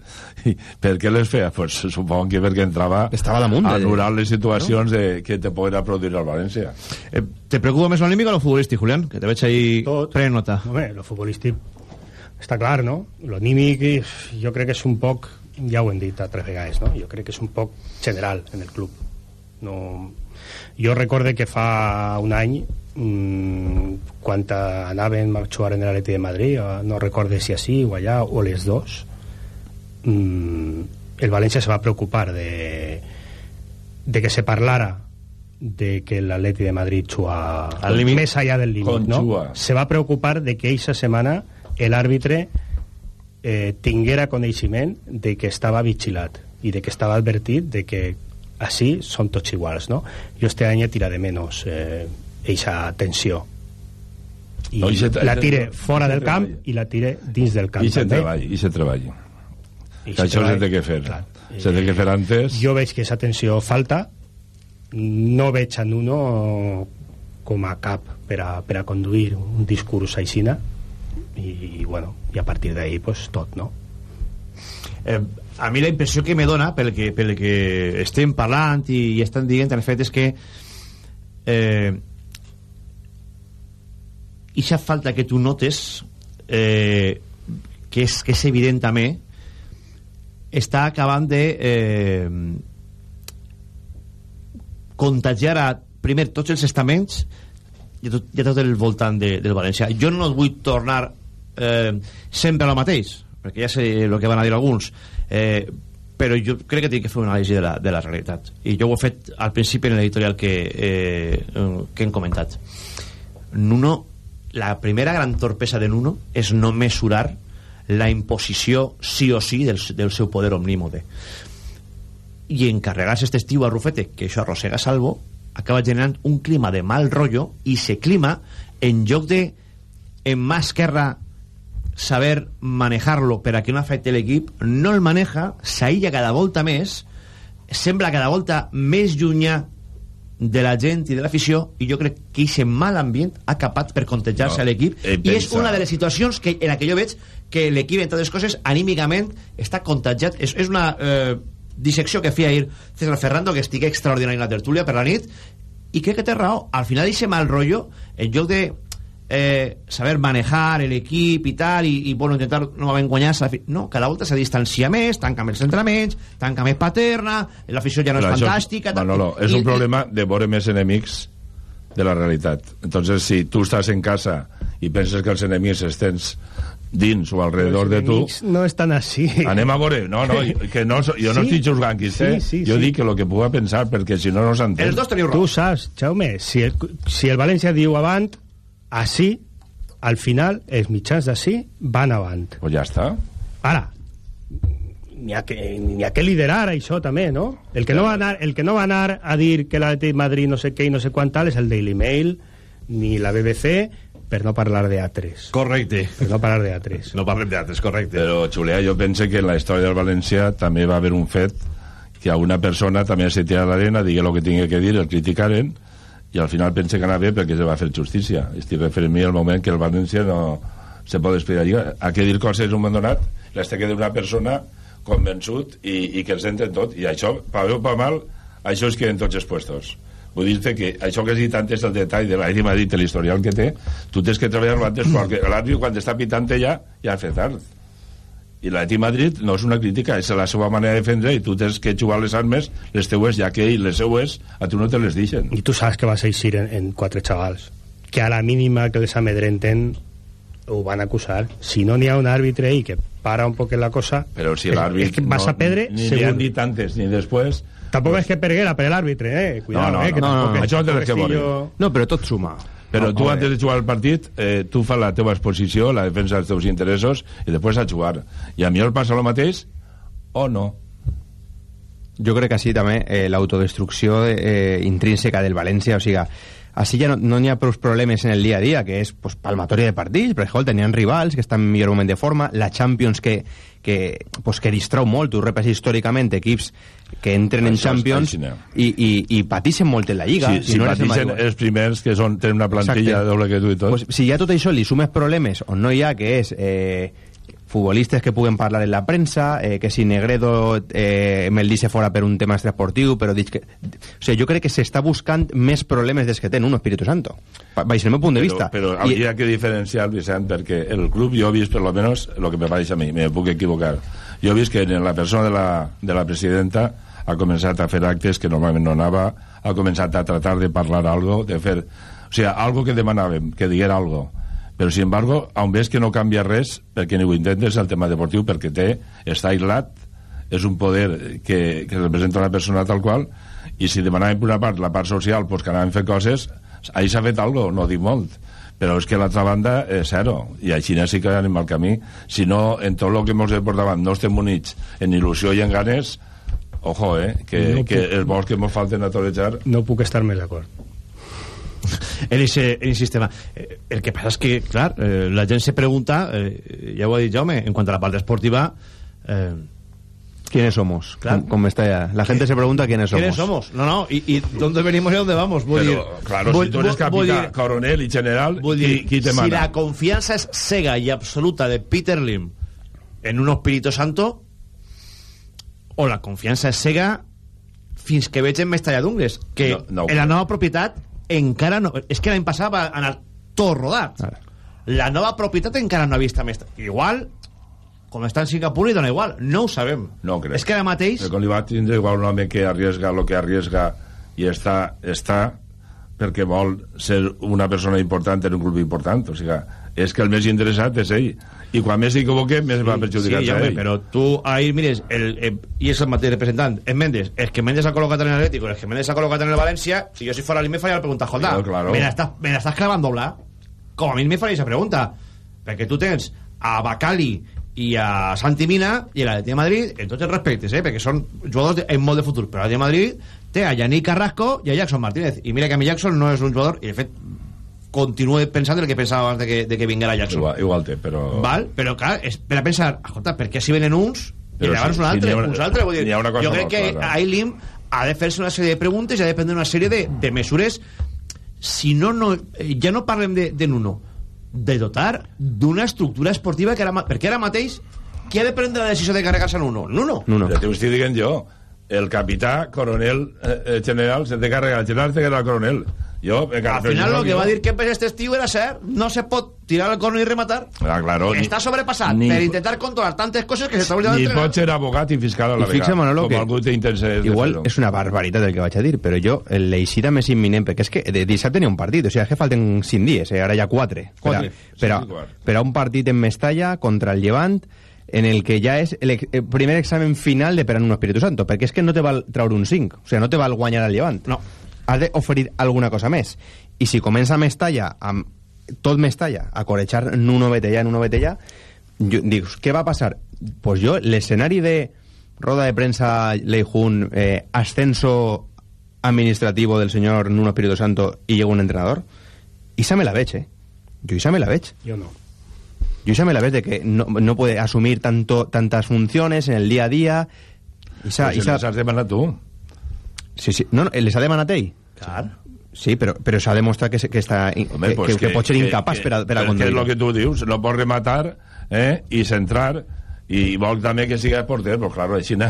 i per què les feia? Pues supongo que perquè entrava Estava damunt a de- anul·lar les situacions no? de, que te poden produir al València. Eh, ¿Te preocupa més l'anímic o lo futbolístic, Julián? Que te veig ahí Tot. prenent nota. Home, lo futbolístic està clar, no? Lo anímic eh, jo crec que és un poc, ja ho hem dit altres vegades, no? Jo crec que és un poc general en el club. No... Jo recorde que fa un any mmm, quan anàvem a jugar en l'Atleti de Madrid, no recorde si així o allà, o les dos, mmm, el València se va preocupar de, de que se parlara de que l'Atleti de Madrid juga Al límit. més allà del límit, no? Se va preocupar de que eixa setmana l'àrbitre eh, tinguera coneixement de que estava vigilat i de que estava advertit de que així són tots iguals, no? Jo este any tira de menys eh, eixa tensió i No, ixe- la tire ixe fora del camp i la tire dins del camp I se també. treball, i se treball. I Que se això té que fer. Clar. Se té que fer antes. Jo veig que aquesta tensió falta no veig en uno com a cap per a, per a conduir un discurs aixina i, bueno, i a partir d'ahí pues, tot, no? Eh, a mi la impressió que me dona pel que, pel que estem parlant i, i estan dient en fet és que eh, ixa falta que tu notes eh, que, és, que és evident també està acabant de eh, contagiar a primer tots els estaments i a tot, i a tot el voltant de, del València. Jo no vull tornar eh, sempre a lo mateix perquè ja sé el que van a dir alguns eh, però jo crec que tinc que fer una anàlisi de la, de la realitat. I jo ho he fet al principi en l'editorial que, eh, que hem comentat. Nuno la primera gran torpesa de Nuno és no mesurar la imposició sí o sí del, del seu poder omnímode. I encarregar-se este estiu a Rufete que això arrossega salvo acaba generant un clima de mal rollo i se clima en lloc de en mà esquerra saber manejarlo per a que no afecte l'equip no el maneja, s'aïlla cada volta més sembla cada volta més llunyà de la gent i de l'afició i jo crec que aquest mal ambient ha capat per contagiar-se No, a l'equip i és una de les situacions que, en la que jo veig que l'equip entre altres coses anímicament està contagiat. És, és una eh, dissecció que feia ahir César Ferrando que estigui extraordinari en la tertúlia per la nit i crec que té raó. Al final d'aquest mal rotllo en lloc de eh, saber manejar l'equip i tal, i, i bueno, intentar novament guanyar-se, no, cada volta se distancia més, tanca més entrenaments, tanca més paterna, l'afició ja no Però és això fantàstica... tal. Manolo, és I- un problema de veure més enemics de la realitat. Entonces, si tu estàs en casa i penses que els enemics estens dins o alrededor de tu, no estan així. anem a veure. No, no, que no, jo no Sí, estic juzgant qui sí, sé. sí, jo sí. dic que el que puga pensar, perquè si no, no s'entén. Tu saps, Jaume, si el, si el València diu avant, així, al final, els mitjans d'ací van avant. Pues ja està. Ara, n'hi ha, que, ha que liderar això també, no? El que no, va anar, el que no va anar a dir que l'Atlètic de Madrid no sé què i no sé quant tal és el Daily Mail ni la BBC per no parlar de A3. Correcte. Per no parlar de A3. No parlem d'altres, correcte. Però, Julià, jo penso que en la història del València també va haver un fet que a una persona també se tira a l'arena, digui el que tingui que dir, el criticaren, i al final pense que anava bé perquè se va fer justícia. Estic referint-me al moment que el València no se pot despedir allà. Ha que dir coses un moment donat, les té que dir una persona convençut i, i que els entén tot. I això, pa bé o pa mal, això és que en tots els puestos. Vull dir-te que això que has dit antes el detall de l'Airi Madrid, l'historial que té, tu tens que treballar-lo antes, perquè l'àrbit quan està pitant ja, ja ha fet tard. I l'Atlètic Madrid no és una crítica, és la seva manera de defendre i tu tens que jugar les armes, les teues, ja que ell, les seues, a tu no te les deixen. I tu saps que vas a eixir en, en quatre xavals que a la mínima que les amedrenten ho van acusar. Si no n'hi ha un àrbitre i que para un poc la cosa... Però si és- l'àrbit... És que vas no, a perdre Ni li segur. han dit antes ni després... Tampoc és que perguera per l'àrbitre, eh? Cuidado, No, no, eh? Que no, no, tampoc no, és- això no té tampoc res que estic veure. jo- No, però tot suma. Però tu, Home, antes de jugar el partit, eh, tu fas la teva exposició, la defensa dels teus interessos, i després a jugar. I a mi el passa el mateix o no? jo crec que així també eh, l'autodestrucció eh, intrínseca del València, o sigui, així ja no no n'hi ha prou problemes en el dia a dia, que és pues, palmatòria de partits, perquè escolta, n'hi ha rivals que estan en millor moment de forma, la Champions que, que, pues, que distrau molt, tu repes històricament equips que entren en Això és Champions no. i, i, i patixen molt en la Lliga. Si, si no el patixen els primers, que són, tenen una plantilla Exacte. doble que tu i tot... Pues, si ja tot això li sumes problemes on no hi ha, que és eh, futbolistes que puguen parlar en la premsa, eh, que si Negredo eh, me'l deixa fora per un tema extraesportiu, però dic que... O sigui, jo crec que s'està buscant més problemes des que tenen un Espíritu Santo. Baix el meu punt de vista. Però, però I- hauria que diferenciar, Vicent, perquè el club jo he vist, per lo menos, lo que me pareix a mi, me puc equivocar. Jo he vist que en la persona de la, de la presidenta ha començat a fer actes que normalment no anava, ha començat a tratar de parlar algo, de fer... O sigui, algo que demanàvem, que diguera algo. Però, sin embargo, on ves que no canvia res, perquè ni ho intentes el tema deportiu, perquè té, està aïllat, és un poder que, que representa una persona tal qual, i si demanàvem per una part la part social, pues que anàvem a fer coses, ahí s'ha fet algo, no dic molt, però és que l'altra banda és zero, i així sí que anem al camí. Si no, en tot el que ens por davant no estem units en il·lusió i en ganes, ojo, eh, que, No que puc- els bons que ens falten a torejar No puc estar més d'acord. en ese, en ese sistema. Eh, el que pasa es que, clar, eh, la gent se pregunta, eh, ja ho ha dit Jaume, en quant a la part esportiva... Eh, ¿Quiénes somos? Claro. Com, com está ya. La gente se pregunta quiénes somos. ¿Quiénes somos? No, no, y, y dónde venimos y dónde vamos. Però, dir, claro, si tu eres dir- coronel i general, dir, qui te si la confianza es cega y absoluta de Peter Lim en un Espíritu Santo, o la confiança és cega fins que veig en Mestalla d'Ungles, que No, en la nova propietat encara no... És que l'any passat va anar tot rodat. La nova propietat encara no ha vist més... Igual, com està en Singapur, li dona igual. No ho sabem. No crec. És que ara mateix... Però com li va tindre igual un home que arriesga el que arriesga i està, està perquè vol ser una persona important en un club important. O sigui, és que el més interessat és ell. I quan més s'equivoque, més va perjudicar sí, a Jaume, ell. però tu ahí mires el, el, i és el mateix representant és Mendes, el que Mendes ha col·locat en el que Mendes ha col·locat en el València si jo si fora l'Im me faria la pregunta Jolda, Claro, claro. me l'estàs clavant doble com a mi me faria esa pregunta perquè tu tens a Bacali i a Santi Mina i a l'Atleti de Madrid, en tots els respectes, eh? perquè són jugadors de, en molt de futur, però l'Atleti de Madrid té a Yannick Carrasco i a Jackson Martínez, i mira que a mi Jackson no és un jugador, i de fet continuo pensant el que pensava abans de que, de que vinguera Jackson. Igual, igual té, però... Val? Però clar, és per a pensar, escolta, per què si venen uns i Però llavors si- un si altre, ha una- uns altres? Vull dir, una cosa jo crec que clara. Ailim ha de fer-se una sèrie de preguntes i ha de prendre una sèrie de, de mesures si no, no ja no parlem de, de Nuno de dotar d'una estructura esportiva que ara, perquè ara mateix qui ha de prendre la decisió de carregar-se a Nuno? Nuno. No, Ja t'ho estic dient jo. El capità, coronel, eh, eh, general, se té carregar el general, se carregar el coronel. Jo, eh, Al però final lo que va dir Kempes este estiu era ser no se pot tirar al corno i rematar Ah, claro, ni- està sobrepassat ni- per intentar controlar tantes coses que se està oblidant Ni pot ser abogat i fiscal a la vegada, Manolo, com que algú té interès igual és una barbaritat el que vaig a dir, però jo l'eixida més imminent, perquè és que de dissabte n'hi ha un partit, o sigui, és que falten 5 dies, eh? ara hi ha 4. Quatre. Per a, Sí, per a un partit en Mestalla contra el Llevant, en el que ja és el, el primer examen final de per a un Espíritu Santo, perquè és que no te val treure un 5, o sigui, no te val guanyar al Llevant. No. Has d'oferir alguna cosa més. I si comença Mestalla, amb tot Mestalla, a corejar Nuno Betellà, Nuno Betellà, jo, dius, què va passar? Pues jo, l'escenari de roda de prensa Leijun, eh, ascenso administrativo del señor Nuno Espíritu Santo y llega un entrenador, Isa me la veig, eh? Jo Isa me la veig. Yo no. Yo Isa me la veig de que no, no puede asumir tanto tantas funciones en el día a día. Isa, si Isa, les has demanat tu. sí, sí. No, no, les ha demanat ell. Clar. Sí, però, però s'ha demostrat que, se- que, està, Home, que, pues que, que, pot ser incapaç per a, per a és que el que tu dius, no pots rematar eh, i centrar i vol també que siga porter, però claro, així no...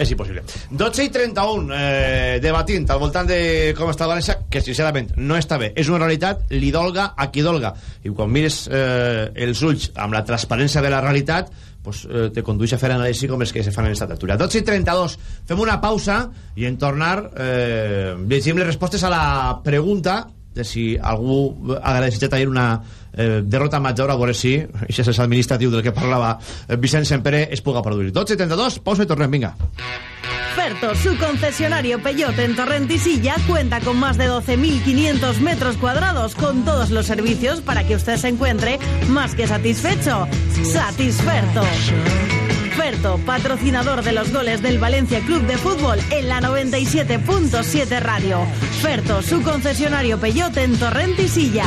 És impossible. 12 i 31, eh, debatint al voltant de com està València, que sincerament no està bé. És una realitat, li dolga a qui dolga. I quan mires eh, els ulls amb la transparència de la realitat, pues, eh, te condueix a fer anàlisi com els que se fan en aquesta altura. 12 i 32, fem una pausa i en tornar eh, llegim les respostes a la pregunta de si algú ha desitjat ahir una eh, derrota major a veure si això és administratiu del que parlava eh, Vicent Sempere es puga produir 12 i 32, pausa i tornem, vinga Ferto, su concesionario Peyote en Torrentisilla, cuenta con más de 12.500 metros cuadrados con todos los servicios para que usted se encuentre más que satisfecho. Satisferto. Ferto, patrocinador de los goles del Valencia Club de Fútbol en la 97.7 Radio. Ferto, su concesionario Peyote en Torrentisilla.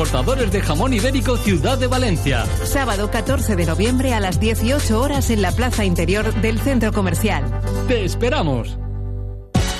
cortadores de jamón ibérico Ciudad de Valencia. Sábado 14 de noviembre a las 18 horas en la plaza interior del centro comercial. Te esperamos.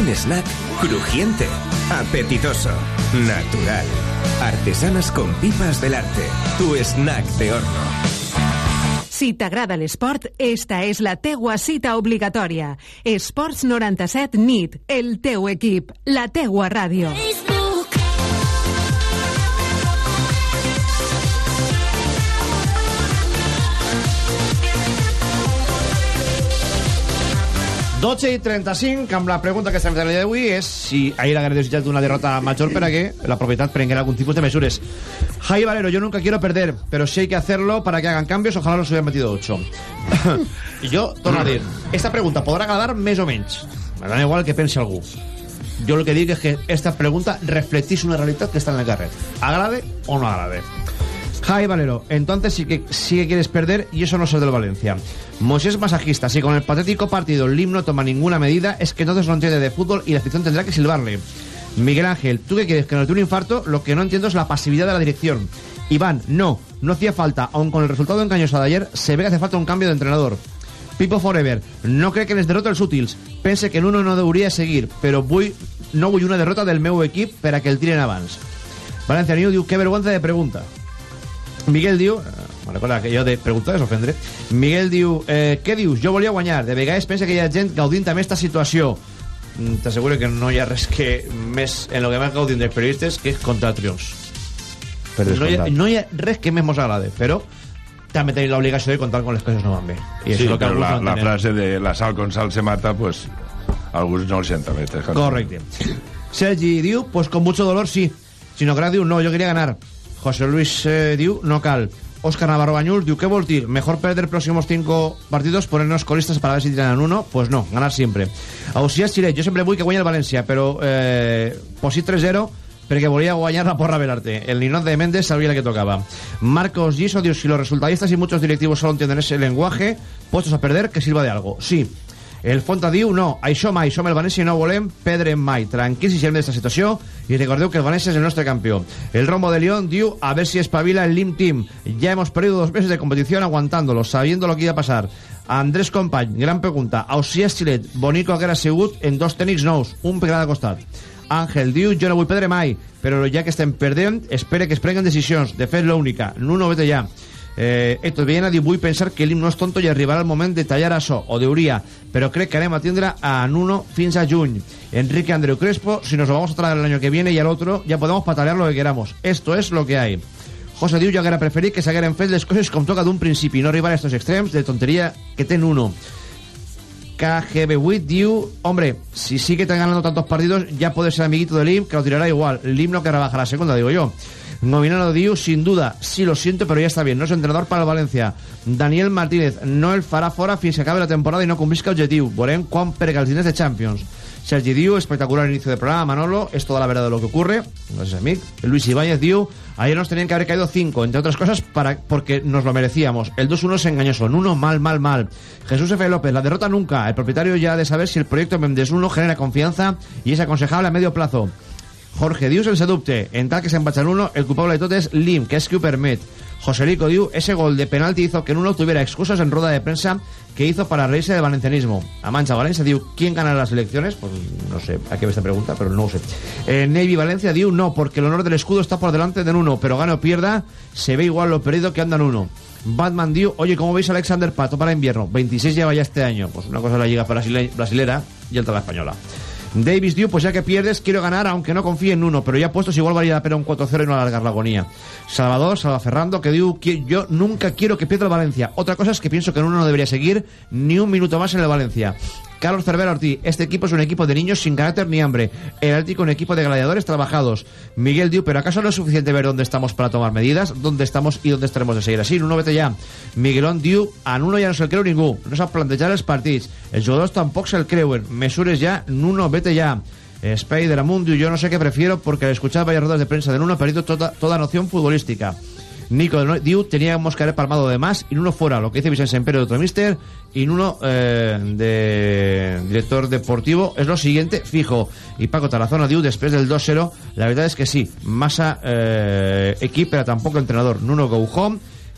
Un snack crujiente, apetitoso, natural. Artesanas con pipas Belarte. Tu snack de horno. Si t'agrada l'esport, esta és la teua cita obligatòria. Esports 97 NIT, el teu equip, la teua ràdio. 12 i 35, amb la pregunta que estem fent d'avui és si ahir hagués desitjat una derrota major para que la propietat prenguera algún tipus de mesures. Jai Valero, yo nunca quiero perder, pero si hay que hacerlo para que hagan cambios, ojalá los hubieran metido 8. I jo, torno a dir, esta pregunta podrà agradar més o menys. Me da igual que pense algú. Jo el que dic és que esta pregunta reflectís una realitat que està en el carrer. Agrade o no agrade. Jai Valero, entonces sí que, sí quieres perder y eso no es el del Valencia. Moisés Masajista, si con el patético partido el Lim no toma ninguna medida, es que entonces no entiende de fútbol y la afición tendrá que silbarle. Miguel Ángel, ¿tú qué quieres? ¿Que nos dé un infarto? Lo que no entiendo es la pasividad de la dirección. Iván, no, no hacía falta, aun con el resultado engañoso de ayer, se ve que hace falta un cambio de entrenador. Pipo Forever, no cree que les derrota els útils. Pense que en uno no hauria seguir, però vull, no vull una derrota del meu equip per a que el tiren abans. Valencia Niu diu, que vergüenza de pregunta. Miguel diu, eh, me recorda que jo de preguntar és ofendre, Miguel diu, eh, què dius? Jo volia guanyar. De vegades pensa que hi ha gent gaudint també esta situació. Mm, T'asseguro que no hi ha res que més, en lo que més gaudint dels periodistes que és contra triomfs. No hi, ha, no hi ha res que més mos agrade, però també tenim l'obligació de contar quan les coses no van bé. I Sí, és el que la, no la frase de la sal con sal se mata, pues alguns no els senta bé. te- Correcte. Sergi diu, pues con mucho dolor sí. Sinocrac diu, no, yo quería ganar. José Luis eh, diu, no cal. Óscar Navarro Bañul diu, ¿qué vol? ¿Mejor perder próximos cinco partidos, ponernos colistas para ver si tiran en uno? Pues no, ganar siempre. Ausias Chiret, yo siempre vull que guanya el València, però eh, posit 3-0 perquè volia guanyar la porra Belarte. El ninot de Méndez sabía la que tocaba. Marcos Giso diu, si los resultadistas y muchos directivos solo entienden ese lenguaje, puestos a perder, que sirva de algo. Sí, el Fonta diu, no, això mai, som el València i no volem perdre mai. Tranquils i serem d'esta situació i recordeu que el València és el nostre campió. El Rombo de León diu, a ver si espabila el Lim Team. Ya hemos perdido dos meses de competición aguantándolo, sabiendo lo que iba a pasar. Andrés Company, gran pregunta. Ausias Chilet, bonico haguera sigut en dos tècnics nous, un per cada costat. Àngel diu, jo no vull perdre mai, però ja que estem perdent, espere que es prenguen decisions. De fet, l'única, Nuno, vete ja. Eh, Héctor Villena diu, vull pensar que l'him no és tonto i arribarà el moment de tallar això, o deuria, però crec que anem a a Nuno fins a. Enrique Andreu Crespo, si nos lo vamos a traer el año que viene y al otro, ya podemos patalear lo que queramos. Esto es lo que hay. José diu, jo haguera preferit que s'hagueren fet les coses com toca d'un principi, no arribar a estos extrems de tonteria que ten uno. KGB8 diu, hombre, si sigue ganando tantos partidos, ya puede ser amiguito del Lim, que lo tirará igual. El Lim no querrá bajar a la segunda, digo yo. Nominano diu, sin duda, sí lo siento, pero ya está bien. No es entrenador para el Valencia. Daniel Martínez, no el farà fora fins que acabe la temporada i no complisca objectiu. Veurem quan perga els de Champions. Sergi diu, espectacular inicio de programa, Manolo, es toda la verdad de lo que ocurre. Gracias, amic. Luis Ibáñez diu, ayer nos tenían que haber caído 5, entre otras cosas, para, porque nos lo merecíamos. El 2-1 es engañoso, en uno mal, mal, mal. Jesús F. López, la derrota nunca. El propietario ya ha de saber si el proyecto Mendes 1 genera confianza y es aconsejable a medio plazo. Jorge diu sense dubte, en tal que s'empatxa en uno, el culpable de tot és Lim, que és qui ho permet. José Lico diu, ese gol de penalti hizo que Nuno tuviera excusas en rueda de prensa que hizo para reírse del valencianismo. Amancha Valencia diu, ¿quién gana las elecciones? Pues no sé a qué me esta pregunta, pero no lo sé. Eh, Navy Valencia diu, no, porque el honor del escudo está por delante de Nuno, pero gane o pierda, se ve igual lo perdido que anda en uno. Batman diu, oye, ¿cómo veis Alexander Pato para invierno? 26 lleva ya este año. Pues una cosa la liga brasile- brasilera y otra la española. Davis diu, pues ya que pierdes, quiero ganar, aunque no confíe en uno, pero ya puestos igual valía la pena un 4-0 y no alargar la agonía. Salvador, Salva Ferrando, que diu, yo nunca quiero que pierda el Valencia. Otra cosa es que pienso que en uno no debería seguir ni un minuto más en el Valencia. Carlos Cervera Ortiz, este equipo es un equipo de niños sin carácter ni hambre. El Atlético un equipo de gladiadores trabajados. Miguel Diu, pero ¿acaso no es suficiente ver dónde estamos para tomar medidas? ¿Dónde estamos y dónde estaremos de seguir así? Nuno vete ja. Miguelón Diu, a Nuno ja no se'l creu ningú. No sap plantejar els partits. Els jugadors tampoc se'l creuen. Mesures ja, Nuno vete de la Mundo, yo no sé qué prefiero porque al escuchar varias ruedas de prensa de Nuno ha perdido toda, toda noción futbolística. Nico de Diu teníamos que haber palmado de más y Nuno fuera, lo que dice Vicente Sempere de otro mister y Nuno eh, de director deportivo es lo siguiente, fijo. Y Paco Tarazona Diu después del 2-0, la verdad es que sí, masa eh, equipo pero tampoco entrenador. Nuno go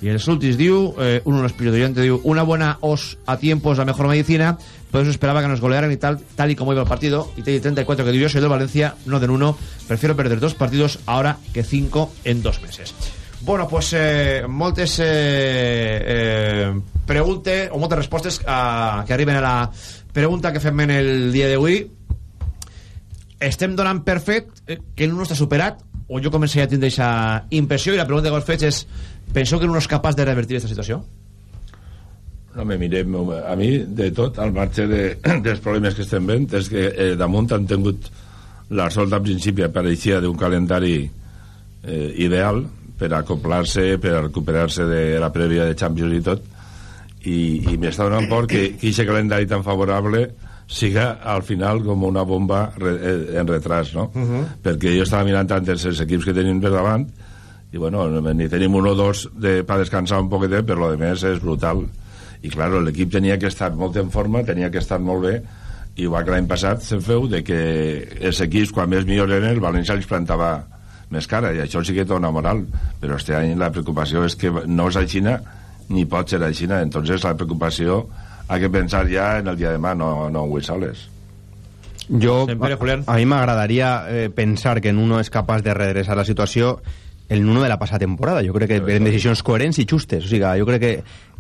y el Sultis diu, eh, uno de los periodistas diu, una buena os a tiempo es la mejor medicina, por eso esperaba que nos golearan y tal, tal y como iba el partido. Y te 34 que diu, yo soy Valencia, no del uno, prefiero perder dos partidos ahora que cinco en dos meses. Bueno, pues eh, moltes eh, eh, preguntes o moltes respostes a, que arriben a la pregunta que fem en el dia d'avui estem donant per fet eh, que el no està superat o jo començaré a tindre aquesta impressió i la pregunta que us faig és penseu que no és capaç de revertir aquesta situació? No me mirem, a mi, de tot, al marge de, dels problemes que estem veient, és que eh, damunt han tingut la sort al principi apareixia d'un calendari eh, ideal per acoplar-se, per recuperar-se de la prèvia de Champions i tot, i, i m'està donant por que, que aquest calendari tan favorable siga al final com una bomba re, eh, en retras, no? Uh -huh. perquè jo estava mirant tant els equips que tenim per davant i bueno, ni tenim un o dos de, per descansar un poquet, però lo de més és brutal i claro, l'equip tenia que estar molt en forma, tenia que estar molt bé i igual que l'any passat se'n feu de que els equips quan més millor eren el València els plantava més cara i això sí que té una moral però este any la preocupació és que no és a Xina ni pot ser a Xina entonces la preocupació ha que pensar ja en el dia de demà, no, no avui soles Jo, a, a mi m'agradaria eh, pensar que Nuno és capaç de redreçar la situació el Nuno de la passada temporada. Jo crec que eren decisions coherents i justes. O sigui, jo crec que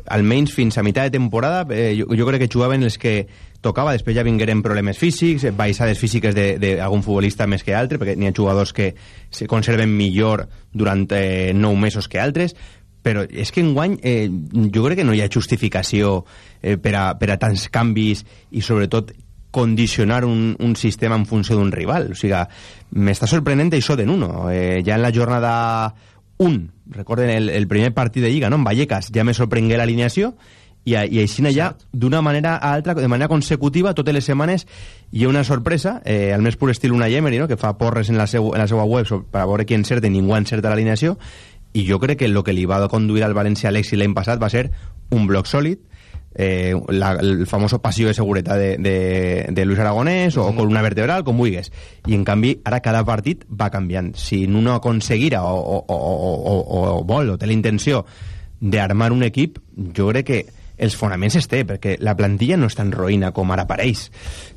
almenys fins a meitat de temporada eh, jo, jo crec que jugaven els que tocava, després ja vingueren problemes físics, baixades físiques d'algun futbolista més que altre, perquè n'hi ha jugadors que se conserven millor durant eh, nou mesos que altres, però és que enguany eh, jo crec que no hi ha justificació eh, per, a, per a tants canvis i sobretot condicionar un, un sistema en funció d'un rival. O sigui, m'està sorprenent això de Nuno. Eh, ja en la jornada 1, recorden el, el primer partit de Lliga, no? en Vallecas, ja me sorprengué l'alineació i, i així ja, d'una manera a altra, de manera consecutiva, totes les setmanes hi ha una sorpresa, eh, al més pur estil una Emery, no? que fa porres en la, seu, en la seva web per a veure qui encerta i ningú encerta l'alineació, i jo crec que el que li va conduir al València a l'èxit l'any passat va ser un bloc sòlid, eh, la, el famoso pasillo de seguretat de, de, de Luis Aragonès o columna vertebral, com vulguis. I en canvi, ara cada partit va canviant. Si Nuno aconseguira o, o, o, o, o, o vol o té la intenció d'armar un equip, jo crec que els fonaments es té, perquè la plantilla no és tan roïna com ara pareix.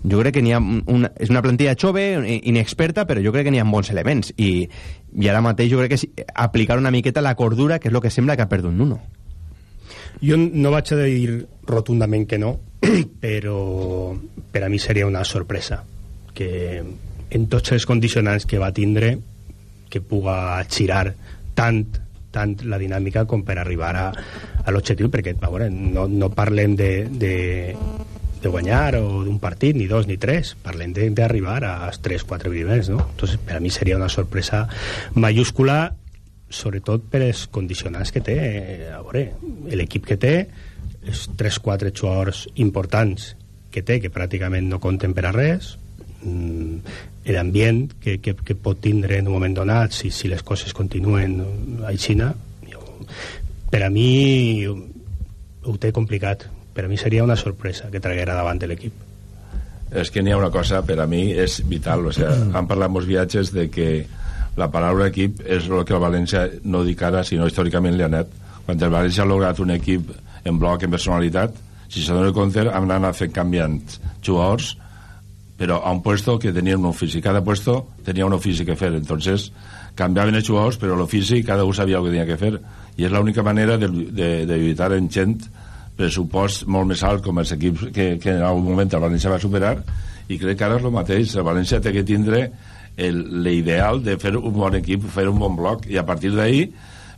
Jo crec que n'hi ha una, és una plantilla jove, inexperta, però jo crec que n'hi ha bons elements. I, I ara mateix jo crec que és aplicar una miqueta la cordura, que és el que sembla que ha perdut Nuno. Jo no vaig a dir rotundament que no, però per a mi seria una sorpresa que en tots els condicionants que va tindre que puga girar tant tant la dinàmica com per arribar a, a l'objectiu, perquè a veure, no, no parlem de, de, de guanyar o d'un partit, ni dos ni tres, parlem d'arribar als tres, quatre primers, no? Entonces, per a mi seria una sorpresa mayúscula sobretot per els condicionants que té a veure, l'equip que té els 3-4 jugadors importants que té, que pràcticament no compten per a res l'ambient que, que, que pot tindre en un moment donat si, si les coses continuen a Xina per a mi ho, té complicat. Per a mi seria una sorpresa que traguera davant de l'equip. És que n'hi ha una cosa, per a mi és vital, o sea, han parlat molts viatges de que la paraula equip és el que el València no dic ara, sinó històricament li ha anat. Quan el València ha lograt un equip en bloc, en personalitat, si se dona compte, han anat fent canviant jugadors, però a un puesto que tenia un ofici. Cada puesto tenia un ofici que fer. Entonces, canviaven els jugadors, però l'ofici cada un sabia el que tenia que fer. I és l'única manera de, de, de lluitar en gent pressupost molt més alt com els equips que, que en algun moment el València va superar i crec que ara és el mateix el València té que tindre l'ideal de fer un bon equip fer un bon bloc i a partir d'ahí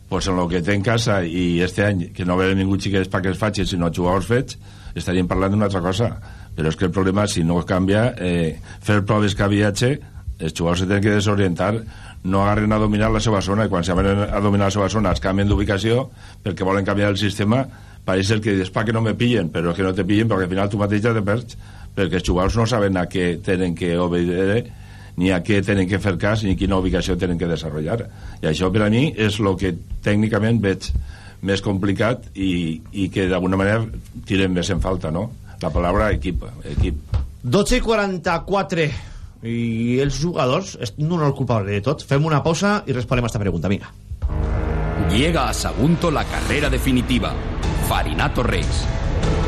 pues en el que té en casa i este any que no ve ningú xiquets perquè es faci sinó jugadors fets estaríem parlant d'una altra cosa però és que el problema si no canvia eh, fer proves que viatge els jugadors se tenen que desorientar no agarren a dominar la seva zona i quan se van a dominar la seva zona es canvien d'ubicació perquè volen canviar el sistema pareix ser que dius, pa que no me pillen però que no te pillen perquè al final tu mateix ja te perds perquè els jugadors no saben a què tenen que obeir ni a què tenen que fer cas ni quina ubicació tenen que desenvolupar i això per a mi és el que tècnicament veig més complicat i, i que d'alguna manera tirem més en falta no? La paraula equip, equip. 12 i 44 i els jugadors no són el culpable de tot. Fem una pausa i responem a esta pregunta. Vinga. Llega a Sagunto la carrera definitiva. Farinato Reis.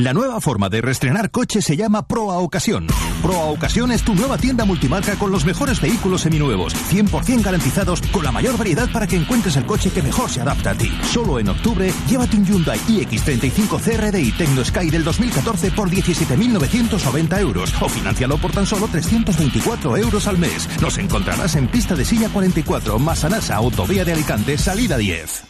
La nueva forma de reestrenar coches se llama Proa Ocasión. Proa Ocasión es tu nueva tienda multimarca con los mejores vehículos seminuevos, 100% garantizados, con la mayor variedad para que encuentres el coche que mejor se adapta a ti. Solo en octubre, llévate un Hyundai iX35 CRDI Tecno Sky del 2014 por 17.990 euros o financialo por tan solo 324 euros al mes. Nos encontrarás en pista de silla 44, Masanasa, Autovía de Alicante, salida 10.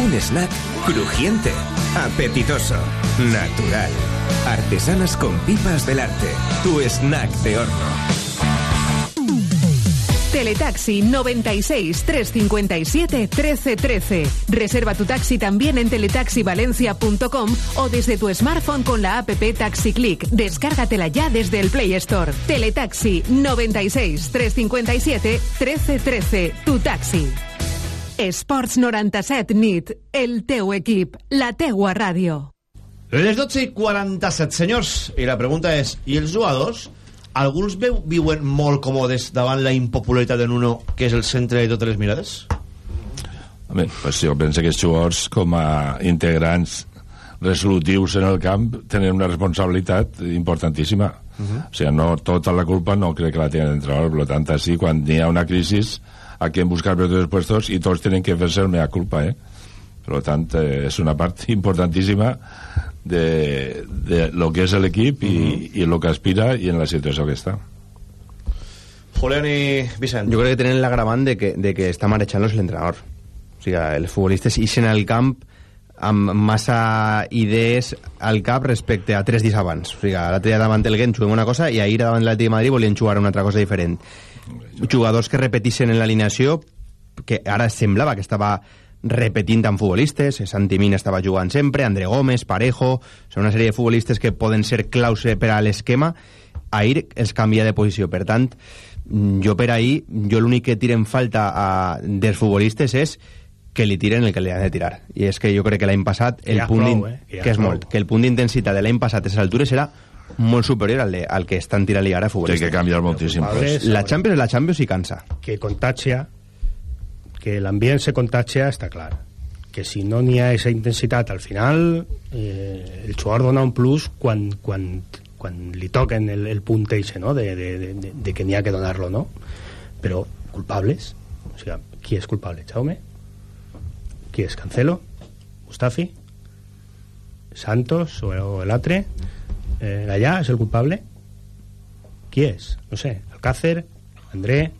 Un snack crujiente, apetitoso, natural. Artesanas con pipas Belarte. Tu snack de horno. Teletaxi 96 357 1313. Reserva tu taxi también en teletaxivalencia.com o desde tu smartphone con la app Taxi Click. Descárgatela ya desde el Play Store. Teletaxi 96 357 1313. Tu taxi. Esports 97 nit. El teu equip. La teua ràdio. Les 12 i 47, senyors. I la pregunta és, i els jugadors? Alguns veu, viuen molt còmodes davant la impopularitat de Nuno, que és el centre de totes les mirades? Home, pues jo penso que els jugadors, com a integrants resolutius en el camp, tenen una responsabilitat importantíssima. Uh -huh. O sigui, no, tota la culpa no crec que la tenen l'entrenador, per tant, així, quan hi ha una crisi, a quien buscar els puestos i tots tenen que fer-se el mea culpa, eh? Per tant, eh, és una part importantíssima de, de lo que és l'equip uh -huh. i lo que aspira i en la situació que està. Julián i Vicent. Jo crec que tenen l'agravant de, que, de que està marejant-los l'entrenador. O sigui, els futbolistes ixen al camp amb massa idees al cap respecte a tres dies abans. O sigui, l'altre dia davant el Gent juguem una cosa i ahir davant l'Atlètic de Madrid volien jugar una altra cosa diferent. Jugadors que repetixen en l'alineació que ara semblava que estava repetint amb futbolistes, Santi Mina estava jugant sempre, André Gómez, Parejo, són una sèrie de futbolistes que poden ser claus per a l'esquema, ahir els canvia de posició, per tant, jo per ahir, jo l'únic que tiro en falta a, dels futbolistes és que li tiren el que li han de tirar. I és que jo crec que l'any passat, el ja punt prou, eh? que, Ja que és prou. molt, que el punt d'intensitat de l'any passat a les altures era molt superior al, de, al que estan tirant-li ara a futbolistes. Té que canviar moltíssim. La Champions és la Champions i cansa. que contagia, que el ambiente se contagia, está claro. Que si no n'hi ha esa intensitat al final, eh, el jugador dona un plus quan, quan, quan li toquen el, el punt eixe, no? de, de, de, de, de que n'hi ha que donar-lo, no? Però culpables, o sigui, qui és culpable? Jaume? Qui és Cancelo? Mustafi? Santos o, o el altre? Eh, Gallà és el culpable? Qui és? No sé, Alcácer, André...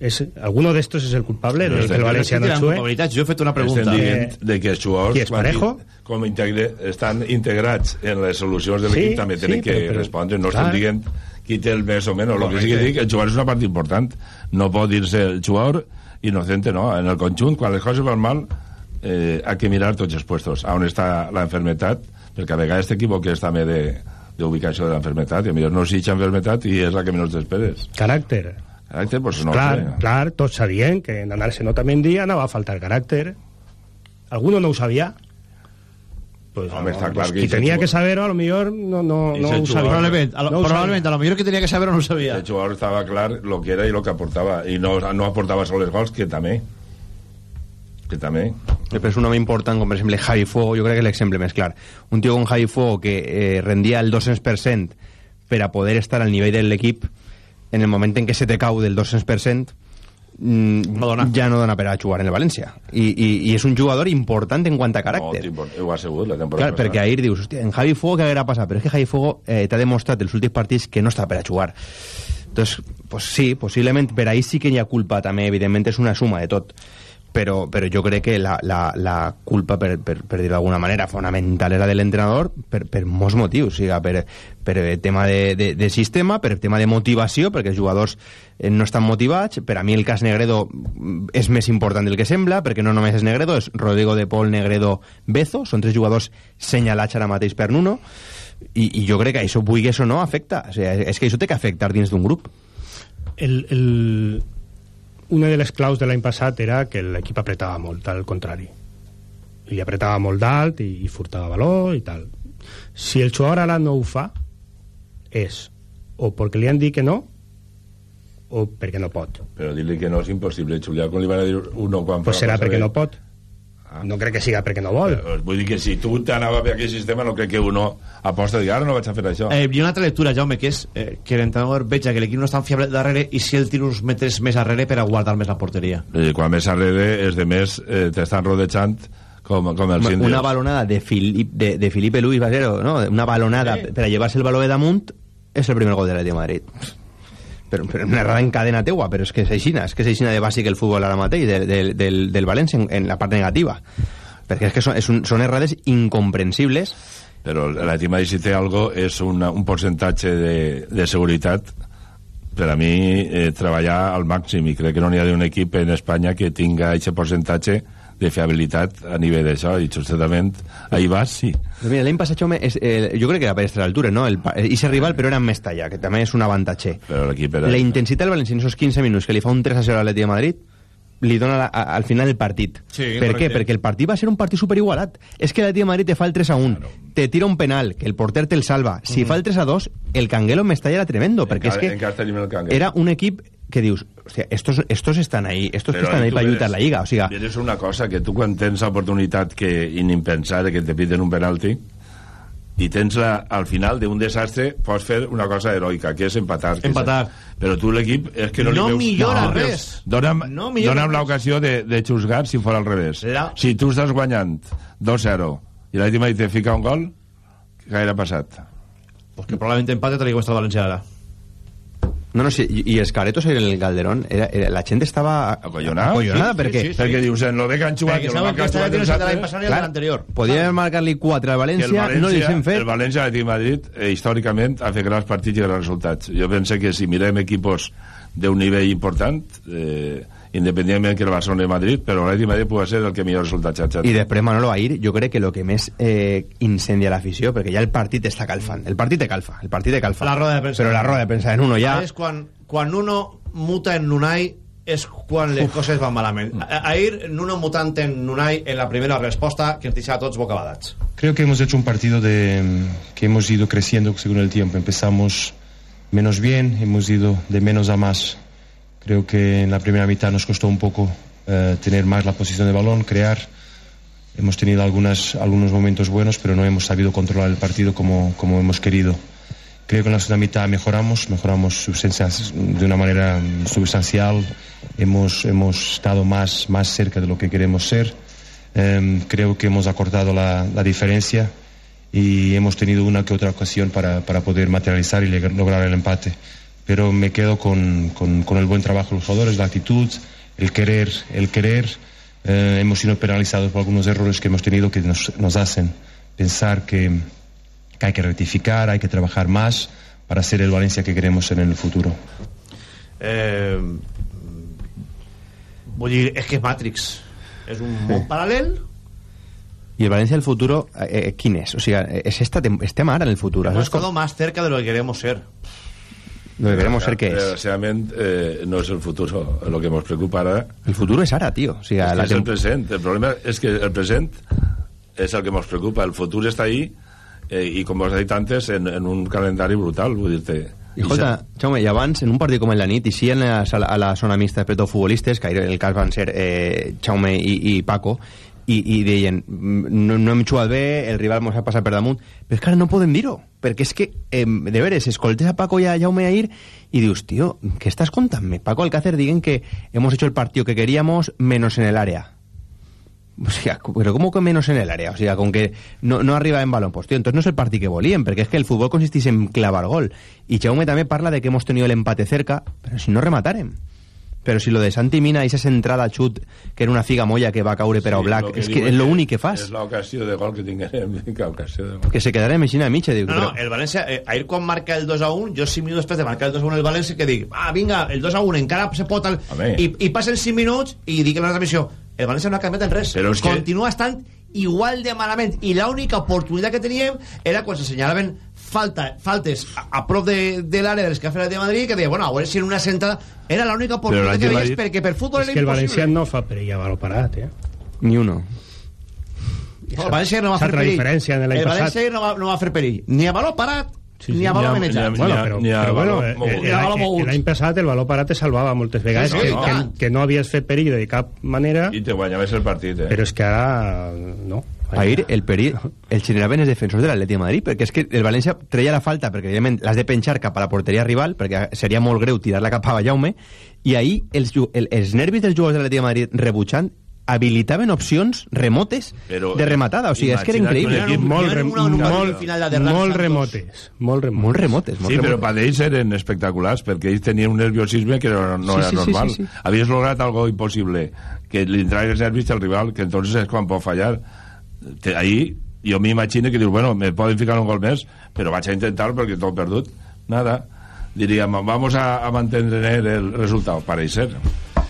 És, ¿Alguno de estos es el culpable de que el Valencia no culpabilitats. Jo he fet una pregunta. Estem dient de que els jugadors Qui és, Parejo? com integre, estan integrats en les solucions de l'equip Sí, també tenen sí, que però- però- respondre no clar. estem dient qui té el més o menys. El que sí que dic, el jugador és una part important. No pot dir-se el jugador inocente, no. En el conjunt, quan les coses van mal, eh, ha que mirar tots els puestos. On està la enfermetat, perquè a vegades t'equivoques també de, d'ubicació de l'enfermetat, i a millor no és enfermetat i és la que menys t'esperes. Caràcter. Caràcter, pues no clar, sé. clar, tots sabien que en anar-se nota Mendy anava a faltar caràcter. Alguno no ho sabia. Pues, Home, està pues, clar que qui tenia jugador- que saber-ho, a lo millor no, no, no ho sabia. Probablement, a lo, No probablement, a lo millor que tenia que saber no ho sabia. El jugador estava clar lo que era i lo que aportava. I no, no aportava sols els gols, que també. Que també. Però és un home important, com per exemple Javi Fuego, jo crec que és l'exemple més clar. Un tio com Javi Fuego que eh, rendia el 200% per a poder estar al nivell de l'equip, en el moment en què se te cau del 200%, mm, No dona. ja no dona per a jugar en el València. I, i, i és un jugador important en quant a caràcter. No, ho ha sigut la temporada Clar, perquè ahir dius, hòstia, en Javi Fuego què haguera passat? Però és que Javi Fuego eh, t'ha demostrat els últims partits que no està per a jugar. Entonces, pues sí, possiblement per ahir sí que hi ha culpa també, evidentment és una suma de tot però, però jo crec que la, la, la culpa, per, per, per dir-ho d'alguna manera, fonamental era de l'entrenador per, per molts motius, o sigui, per, per tema de, de, de sistema, per tema de motivació, perquè els jugadors eh, no estan motivats, per a mi el cas Negredo és més important del que sembla, perquè no només és Negredo, és Rodrigo de Paul, Negredo, Bezo, són tres jugadors senyalats ara mateix per Nuno, i, i jo crec que això, vulguis o no, afecta. O sigui, és que això té que afectar dins d'un grup. el, el, una de les claus de l'any passat era que l'equip apretava molt, al contrari. I apretava molt d'alt i, i furtava valor i tal. Si el jugador ara no ho fa, és o perquè li han dit que no o perquè no pot. Però dir-li que no és impossible, Julià, com li van dir uno quan Pues fa serà perquè bé? no pot. No crec que siga perquè no vol. Però, vull dir que si tu t'anava per aquell sistema, no crec que uno aposta i ara no vaig a fer això. Eh, hi ha una altra lectura, Jaume, que és eh, que l'entrenador veja que l'equip no és tan fiable darrere i si el tira uns metres més arrere per a guardar més la porteria. I quan més arrere, els de més eh, t'estan rodejant com, com els Una, índios. una balonada de, Filip, de, de Felipe Luis Basero, ¿no? Una balonada per a llevar-se el baló de damunt és el primer gol de l'Atlètic de Madrid. Però, però una errada en cadena teua, però és que és aixina, és que és aixina de bàsic el futbol ara mateix, del, del, del, del València en, en la part negativa. Perquè és que són, és un, són errades incomprensibles Però l'Atlètic Madrid si té algo és una, un percentatge de, de seguretat per a mi eh, treballar al màxim i crec que no n'hi ha un equip en Espanya que tinga aquest percentatge de fiabilitat a nivell d'això i justament ahí vas, sí Però mira, l'any passat, Jaume, és, eh, jo crec que era per estar a l'altura, no? El, pa- i ser rival, però era més talla, que també és un avantatge. però l'equip era... La intensitat del València en esos 15 minuts que li fa un 3 a 0 a l'Atlètic de Madrid li dona la, a, al final el partit. Sí, per correcte. què? Perquè el partit va ser un partit superigualat. És que l'Atlètic de Madrid te fa el 3 a 1, te tira un penal, que el porter te'l salva. Si Mhm. fa el 3 a 2, el Canguelo en Mestalla era tremendo, perquè és que era un equip que dius, hòstia, estos, estos están ahí, estos que Però estan ahí per lluitar la Lliga. O sigui, Eres una cosa, que tu quan tens l'oportunitat que, i ni pensar que te piden un penalti i tens la, al final d'un desastre pots fer una cosa heroica, que és empatar. que és- Empatar. Però tu l'equip és que no, No li veus... millora no, res. Dona'm, No millora dona'm l'ocasió de, de xusgar si fora al revés. La- Si tu estàs guanyant 2-0 i Madrid te fica un gol, què haurà passat? Pues que probablement empate tal i com està el València ara. No, no, sí, i, els caretos en el Calderón, era, era, la gent estava Acollonada? acollonada Sí, perquè, sí, sí, perquè dius, en lo bé que han jugat, Perquè mal que que han jugat de els l'any altres, passat i Clar, l'anterior. Podien marcar-li 4 al el València, no li hem fet. El València l'Atlètic de Madrid eh, històricament ha fet grans partits i grans resultats. Jo penso que si mirem equipos d'un nivell important, eh, independentment que el Barcelona i Madrid, però l'Atlètic Madrid pugui ser el que millor resultat ha I després, Manolo, ahir, jo crec que el que més eh, incendia l'afició, perquè ja el partit està calfant. El partit te calfa, el partit te calfa. La roda de premsa. Però la roda de premsa en uno ja... És quan, quan uno muta en Unai és quan les coses van malament. A- Ahir, Nuno mutant en Unai en la primera resposta que ens deixava tots bocabadats. Creo que hemos hecho un partido de, que hemos ido creciendo según el tiempo. Empezamos menos bien, hemos ido de menos a más. Creo que en la primera mitad nos costó un poco eh, tener más la posición de balón, crear. Hemos tenido algunas, algunos momentos buenos, pero no hemos sabido controlar el partido como, hemos querido. Creo que en la segunda mitad mejoramos, mejoramos de una manera sustancial. Hemos, estado más, más cerca de lo que queremos ser. Em, creo que hemos acortado la, diferencia y hemos tenido una que otra ocasión para, poder materializar y lograr el empate. Pero me quedo con, con- con el buen trabajo de los jugadores, la actitud, el querer, el querer. Eh, hemos sido penalizados por algunos errores que hemos tenido que nos, nos hacen pensar que, que hay que rectificar, hay que trabajar más para ser el Valencia que queremos ser en el futuro. Eh, vull dir, és que és Matrix. És un món paral·lel I el València del futuro, eh, eh, quin és? O sigui, és esta, tem- estem ara en el futur. Això Hemos estado más cerca de lo que queremos ser. Lo que queremos ser que és. Desgraciadamente eh, no es el futuro lo que nos preocupa ahora. El futuro és ara, tio. O sigui, Es, la es el tem- present. El problema es que el present es el que nos preocupa. El futuro está ahí eh, y, como os he dicho antes, en, en un calendario brutal. Vull dir-te. I escolta, Jaume, i abans, en un partit com el de nit, i sí en la, a la zona mixta de preto futbolistes, que el cas van ser eh, Jaume i, i Paco, i, i deien, "Mm, no, no hem jugat bé, el rival ens ha passat per damunt, però és que ara no podem dir-ho, perquè és que, eh, de veres, escoltes a Paco i a Jaume ahir i dius, tio, què estàs contant-me? Paco Alcácer diguen que hemos hecho el partido que queríamos menos en el área. O sea, pero ¿cómo que menos en el área? O sea, con que no, no arriba en balón. Pues tío, entonces no es el partido que volían, porque es que el fútbol consistís en clavar gol. Y Jaume también parla de que hemos tenido el empate cerca, pero si no remataren. Pero si lo de Santi Mina y esa entrada chut, que era una figa molla que va a caure per a Sí, Oblak, lo és que és lo únic que fas. És l'ocasió de gol que tinguem. Que ocasió de gol. Que se quedarà en Meixina a mitja. Dic, No, no, el València, eh, ahir quan marca el 2 a 1, jo 5 minuts després de marcar el 2 a 1 el València, que dic, ah, vinga, el 2 a 1 encara se pot... Al... I, I passen 5 minuts i dic en la transmissió, el València no ha canviat en res. Però és que- Continua estant igual de malament. I l'única oportunitat que teníem era quan s'assenyalaven falta, faltes a, a prop de, de l'àrea de les de Madrid, que deia, bueno, a veure si en una sentada... Era l'única oportunitat que veies perquè per futbol És era que el impossible. València no fa perill a baló parat, eh? Ni uno. No, el València no va És fer perill. diferència de l'any el passat. València no va, no va fer perill. Ni a baló parat, ni a baló manejat. Bueno, però, però bueno, eh, Ni a baló l'any passat el baló parat te salvava moltes vegades Sí, sí, que, i que, que no havies fet perill de cap manera I te guanyaves el partit, eh? però és que ara no Ahir el perill el generaven els defensors de l'Atleti de Madrid perquè és que el València treia la falta perquè evidentment l'has de penjar cap a la porteria rival perquè seria molt greu tirar-la cap a Jaume i ahir els, el, els nervis dels jugadors de l'Atleti de Madrid rebutjant habilitaven opcions remotes Però, de rematada, o sigui, és que era increïble un equip molt, rem, molt, molt remotes. molt remotes molt remotes, molt Sí, però remotes. per ells eren espectaculars, perquè ells tenien un nerviosisme que no, no Sí, era sí, sí, normal. sí, sí. Havies lograt algo imposible, que li els nervis al rival, que entonces és quan pot fallar. Te, ahí jo m'imagino que dius, bueno, me poden ficar un gol més, però vaig a intentar perquè tot perdut. Nada. Diríem, vamos a, a mantener el resultat, pareix ser.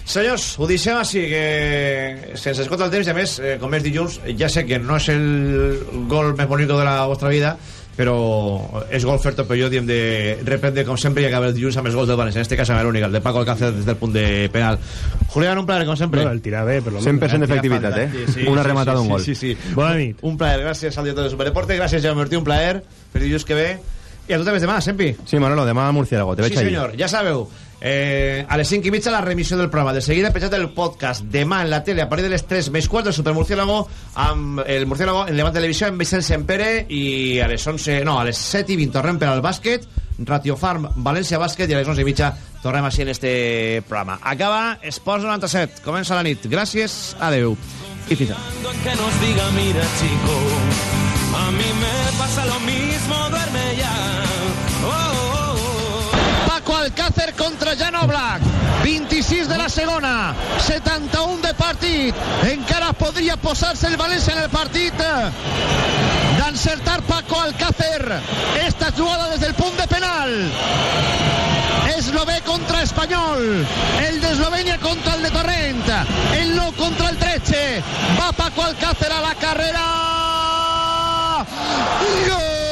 Senyors, ho deixem així, que sense escolta el temps, i a més, eh, com és dilluns, ja sé que no és el gol més bonic de la vostra vida, però és gol però jo diem de reprendre com sempre i acabar el dilluns amb els gols del València, en este cas amb l'únic, el de Paco Alcácer des del punt de penal. Julián, un plaer, com sempre. No, el tirar bé, per lo 100% d'efectivitat, eh? Una rematada, un gol. Sí, sí, sí. Bona nit. Un plaer, gràcies al director de Superdeporte, gràcies Jaume Martí, un plaer, per dilluns que ve. I a tu també demà, Sempi. Sí, Manolo, demà a Murciélago, te Sí, veig allí. senyor, ja sabeu. Eh, a les 5 i mitja la remissió del programa. De seguida penjat el podcast. Demà en la tele, a partir de les 3 més quarts, del Supermurciélago, amb el Murciélago en Levant Televisió, amb Vicent Sempere, i a les 11, no, a les 7 i 20 tornem per al bàsquet, Ratio Farm, València Bàsquet, i a les 11 i mitja tornem així en este programa. Acaba Esports 97. Comença la nit. Gràcies, adeu. I fins a mí me pasa lo mismo, duerme ya. Paco Alcácer contra Jan Oblak. 26 de la segona. 71 de partit. Encara podria posar-se el València en el partit. D'encertar Paco Alcácer. Esta jugada des del punt de penal. Eslové contra Espanyol. El d'Eslovènia contra el de Torrent. El no contra el 13 va Paco Alcácer a la carrera. ¡Gol!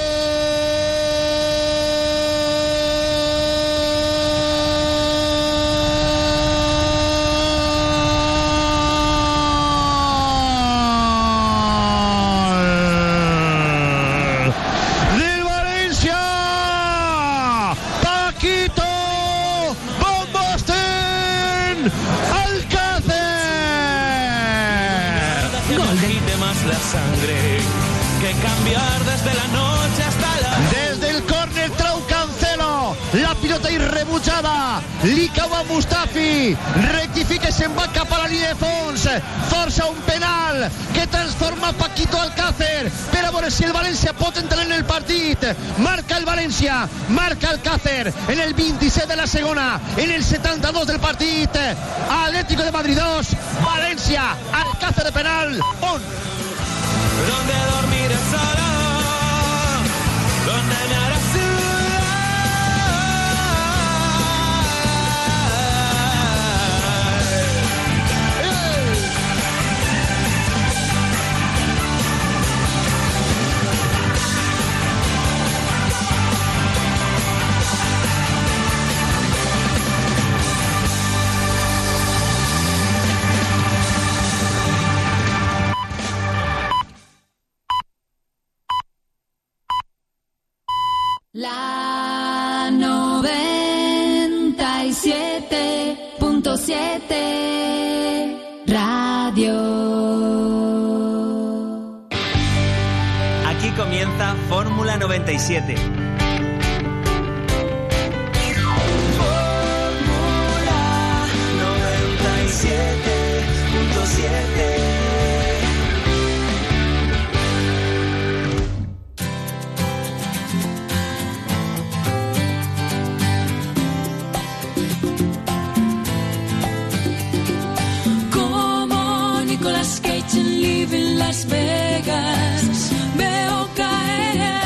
Irrebutjada li cau a Mustafi rectifica i se'n va cap a la línia de fons. Força un penal que transforma Paquito Alcácer per a veure si el València pot entrar en el partit. Marca el València marca Alcácer en el 27 de la segona en el 72 del partit. Atlético de Madrid 2 València Alcácer de penal 1 donde dormir 77.